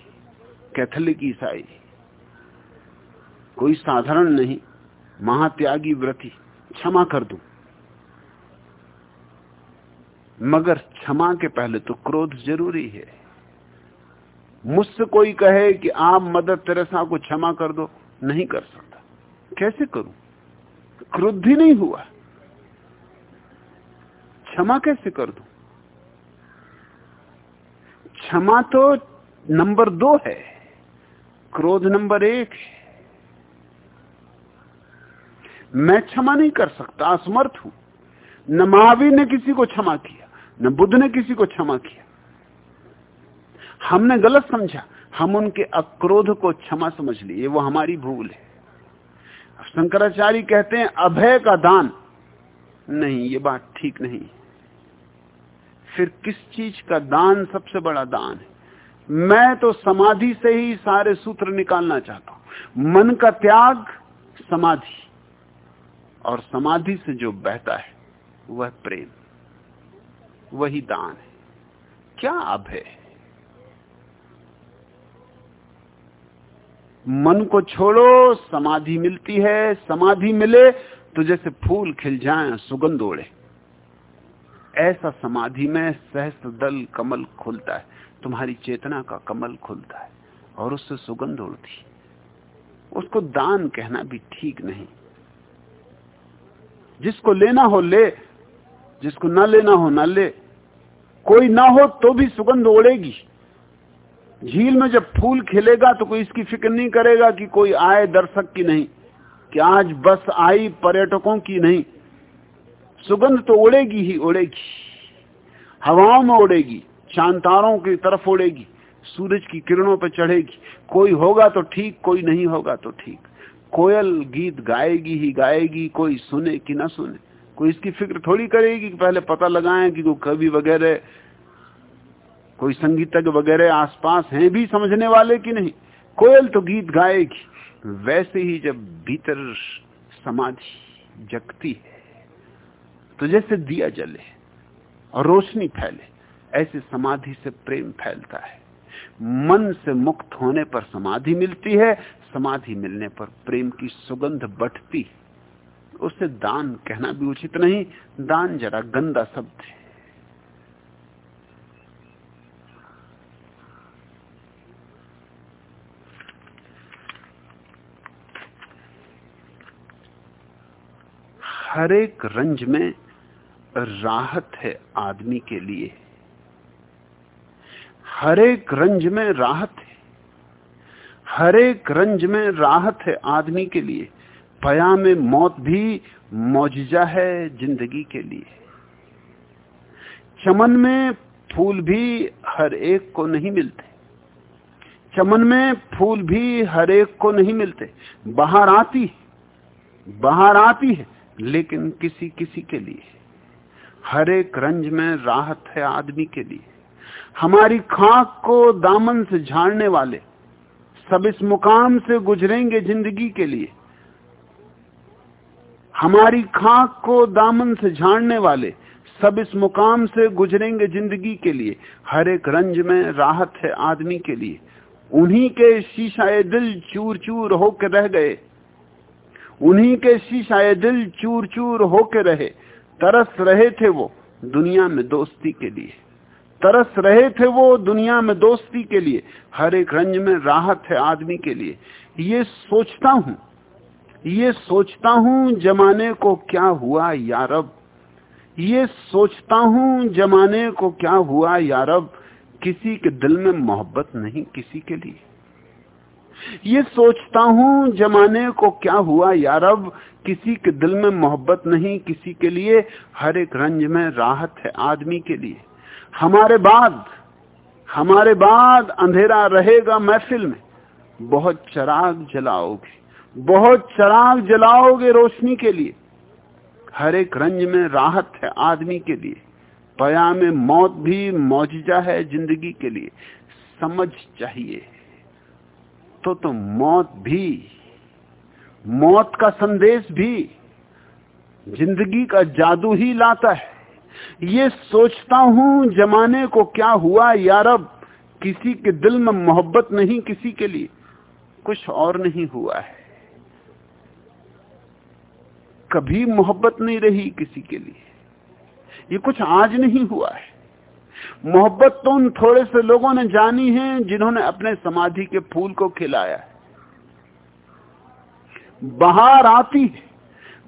कैथोलिक ईसाई, कोई साधारण नहीं, महात्यागी व्रति, क्षमा कर दूँ। मगर क्षमा के पहले तो क्रोध ज़रूरी है। मुझसे कोई कहे कि आप मदर तेरेसा को क्षमा कर दो, नहीं कर सकता। कैसे करूँ? क्रोध ही नहीं हुआ। क्षमा कैसे कर दू? क्षमा तो नंबर दो है, क्रोध नंबर एक है। मैं क्षमा नहीं कर सकता, असमर्थ हूँ। न महावीर ने किसी को क्षमा किया, न बुद्ध ने किसी को क्षमा किया। हमने गलत समझा, हम उनके अक्रोध को क्षमा समझ लिए वो हमारी भूल है। शंकराचार्य कहते हैं, अभय का दान। नहीं, ये बात ठीक नहीं फिर किस चीज़ का दान सबसे बड़ा दान है? मैं तो समाधि से ही सारे सूत्र निकालना चाहता हूँ। मन का त्याग, समाधि। और समाधि से जो बहता है, वह प्रेम। वही दान है। क्या है? मन को छोड़ो, समाधि मिलती है। समाधि मिले तो जैसे फूल खिल जाए, सुगंध ओढ़े। ऐसा समाधि में सहस्त्र दल कमल खुलता है। तुम्हारी चेतना का कमल खुलता है और उससे सुगंध उड़ती उसको दान कहना भी ठीक नहीं। जिसको लेना हो ले, जिसको ना लेना हो ना ले। कोई ना हो तो भी सुगंध ओढ़ेगी झील में जब फूल खिलेगा तो कोई इसकी फ़िक्र नहीं करेगा कि कोई आए दर्शक की नहीं, कि आज बस आई पर्यटकों की नहीं। सुगंध तो उड़ेगी ही उड़ेगी। हवाओं में उड़ेगी, चांतारों की तरफ़ उड़ेगी, सूरज की किरणों पर चढ़ेगी। कोई होगा तो ठीक, कोई नहीं होगा तो ठीक। कोयल गीत गाएगी ही गाएगी, कोई सुने कि ना सुने। कोई इसकी फ़िक्र थोड़ी करेगी कि पहले पता लगाएँ कि कोई कवि वगैरह, कोई संगीतज्ञ वगैरह आसपास हैं भी समझने वाले कि नहीं। कोयल तो गीत गाएगी, वैसे ही जब भीतर समाधि जगती है। तो जैसे दिया जले और रोशनी फैले, ऐसे समाधि से प्रेम फैलता है। मन से मुक्त होने पर समाधि मिलती है, समाधि मिलने पर प्रेम की सुगंध बढ़ती उसे दान कहना भी उचित नहीं, दान जरा गंदा शब्द है। हर एक रंज में राहत है आदमी के लिए। हर एक रंज में राहत है। हर एक रंज में राहत है आदमी के लिए। पया में मौत भी मौजा है ज़िंदगी के लिए। चमन में फूल भी हर एक को नहीं मिलते। चमन में फूल भी हर एक को नहीं मिलते। बाहर आती बाहर आती है, लेकिन किसी किसी के लिए। हर एक रंज में राहत है आदमी के लिए। हमारी खाक को दामन से झाड़ने वाले सब इस मुकाम से गुजरेंगे ज़िंदगी के लिए। हमारी खाक को दामन से झाड़ने वाले सब इस मुकाम से गुजरेंगे ज़िंदगी के लिए। हर एक रंज में राहत है आदमी के लिए। उन्हीं के शीशाए दिल चूर चूर होकर रह गए। उन्हीं के शीशाए दिल चूर चूर होके रहे। तरस रहे थे वो दुनिया में दोस्ती के लिए। तरस रहे थे वो दुनिया में दोस्ती के लिए। हर एक रंज में राहत है आदमी के लिए। ये सोचता हूँ, ये सोचता हूँ जमाने को क्या हुआ यारब। ये सोचता हूँ जमाने को क्या हुआ यारब। किसी के दिल में मोहब्बत नहीं किसी के लिए। ये सोचता हूँ जमाने को क्या हुआ यार अब किसी के दिल में मोहब्बत नहीं, किसी के लिए हर एक रंज में राहत है आदमी के लिए। हमारे बाद हमारे बाद अंधेरा रहेगा महफिल में। बहुत चराग जलाओगे, बहुत चराग जलाओगे रोशनी के लिए। हर एक रंज में राहत है आदमी के लिए। पया में मौत भी मौजा है ज़िंदगी के लिए। समझ चाहिए तो तो मौत भी मौत का संदेश भी ज़िंदगी का जादू ही लाता है। ये सोचता हूँ, जमाने को क्या हुआ यारब? किसी के दिल में मोहब्बत नहीं किसी के लिए। कुछ और नहीं हुआ है। कभी मोहब्बत नहीं रही किसी के लिए। ये कुछ आज नहीं हुआ है। मोहब्बत तो उन थोड़े से लोगों ने जानी है जिन्होंने अपने समाधि के फूल को खिलाया है। बाहर आती है।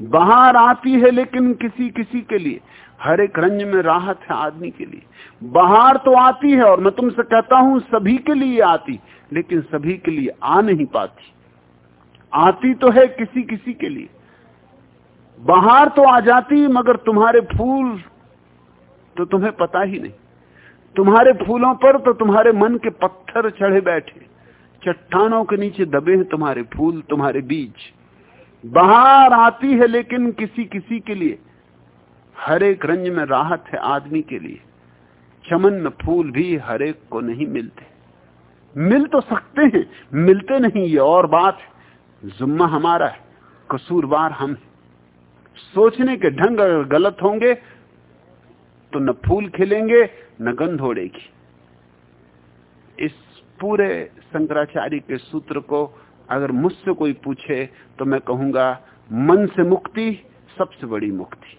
बाहर आती है लेकिन किसी किसी के लिए। हर एक रंज में राहत है आदमी के लिए। बाहर तो आती है और मैं तुमसे कहता हूँ, सभी के लिए आती, लेकिन सभी के लिए आ नहीं पाती। आती तो है किसी किसी के लिए। बाहर तो आ जाती, मगर तुम्हारे फूल तो तुम्हें पता ही नहीं। तुम्हारे फूलों पर तो तुम्हारे मन के पत्थर चढ़े बैठे। चट्टानों के नीचे दबे हैं तुम्हारे फूल, तुम्हारे बीज। बाहर आती है लेकिन किसी किसी के लिए। हर एक रंज में राहत है आदमी के लिए। चमन में फूल भी हर एक को नहीं मिलते। मिल तो सकते हैं, मिलते नहीं, ये और बात है। जुम्मा हमारा है, कसूरवार हम सोचने के ढंग अगर गलत होंगे तो न फूल खिलेंगे, न गंध ओढ़ेगी। इस पूरे शंकराचार्य के सूत्र को अगर मुझसे कोई पूछे तो मैं कहूँगा, मन से मुक्ति सबसे बड़ी मुक्ति।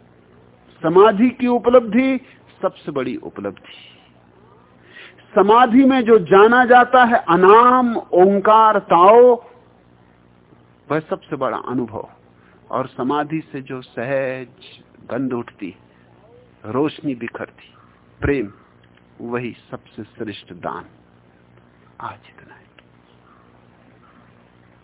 समाधि की उपलब्धि सबसे बड़ी उपलब्धि। समाधि में जो जाना जाता है, अनाम, ओंकार, ताओ, वह सबसे बड़ा अनुभव। और समाधि से जो सहज गंध उठती, रोशनी बिखरती, प्रेम, वही सबसे श्रेष्ठ दान। आज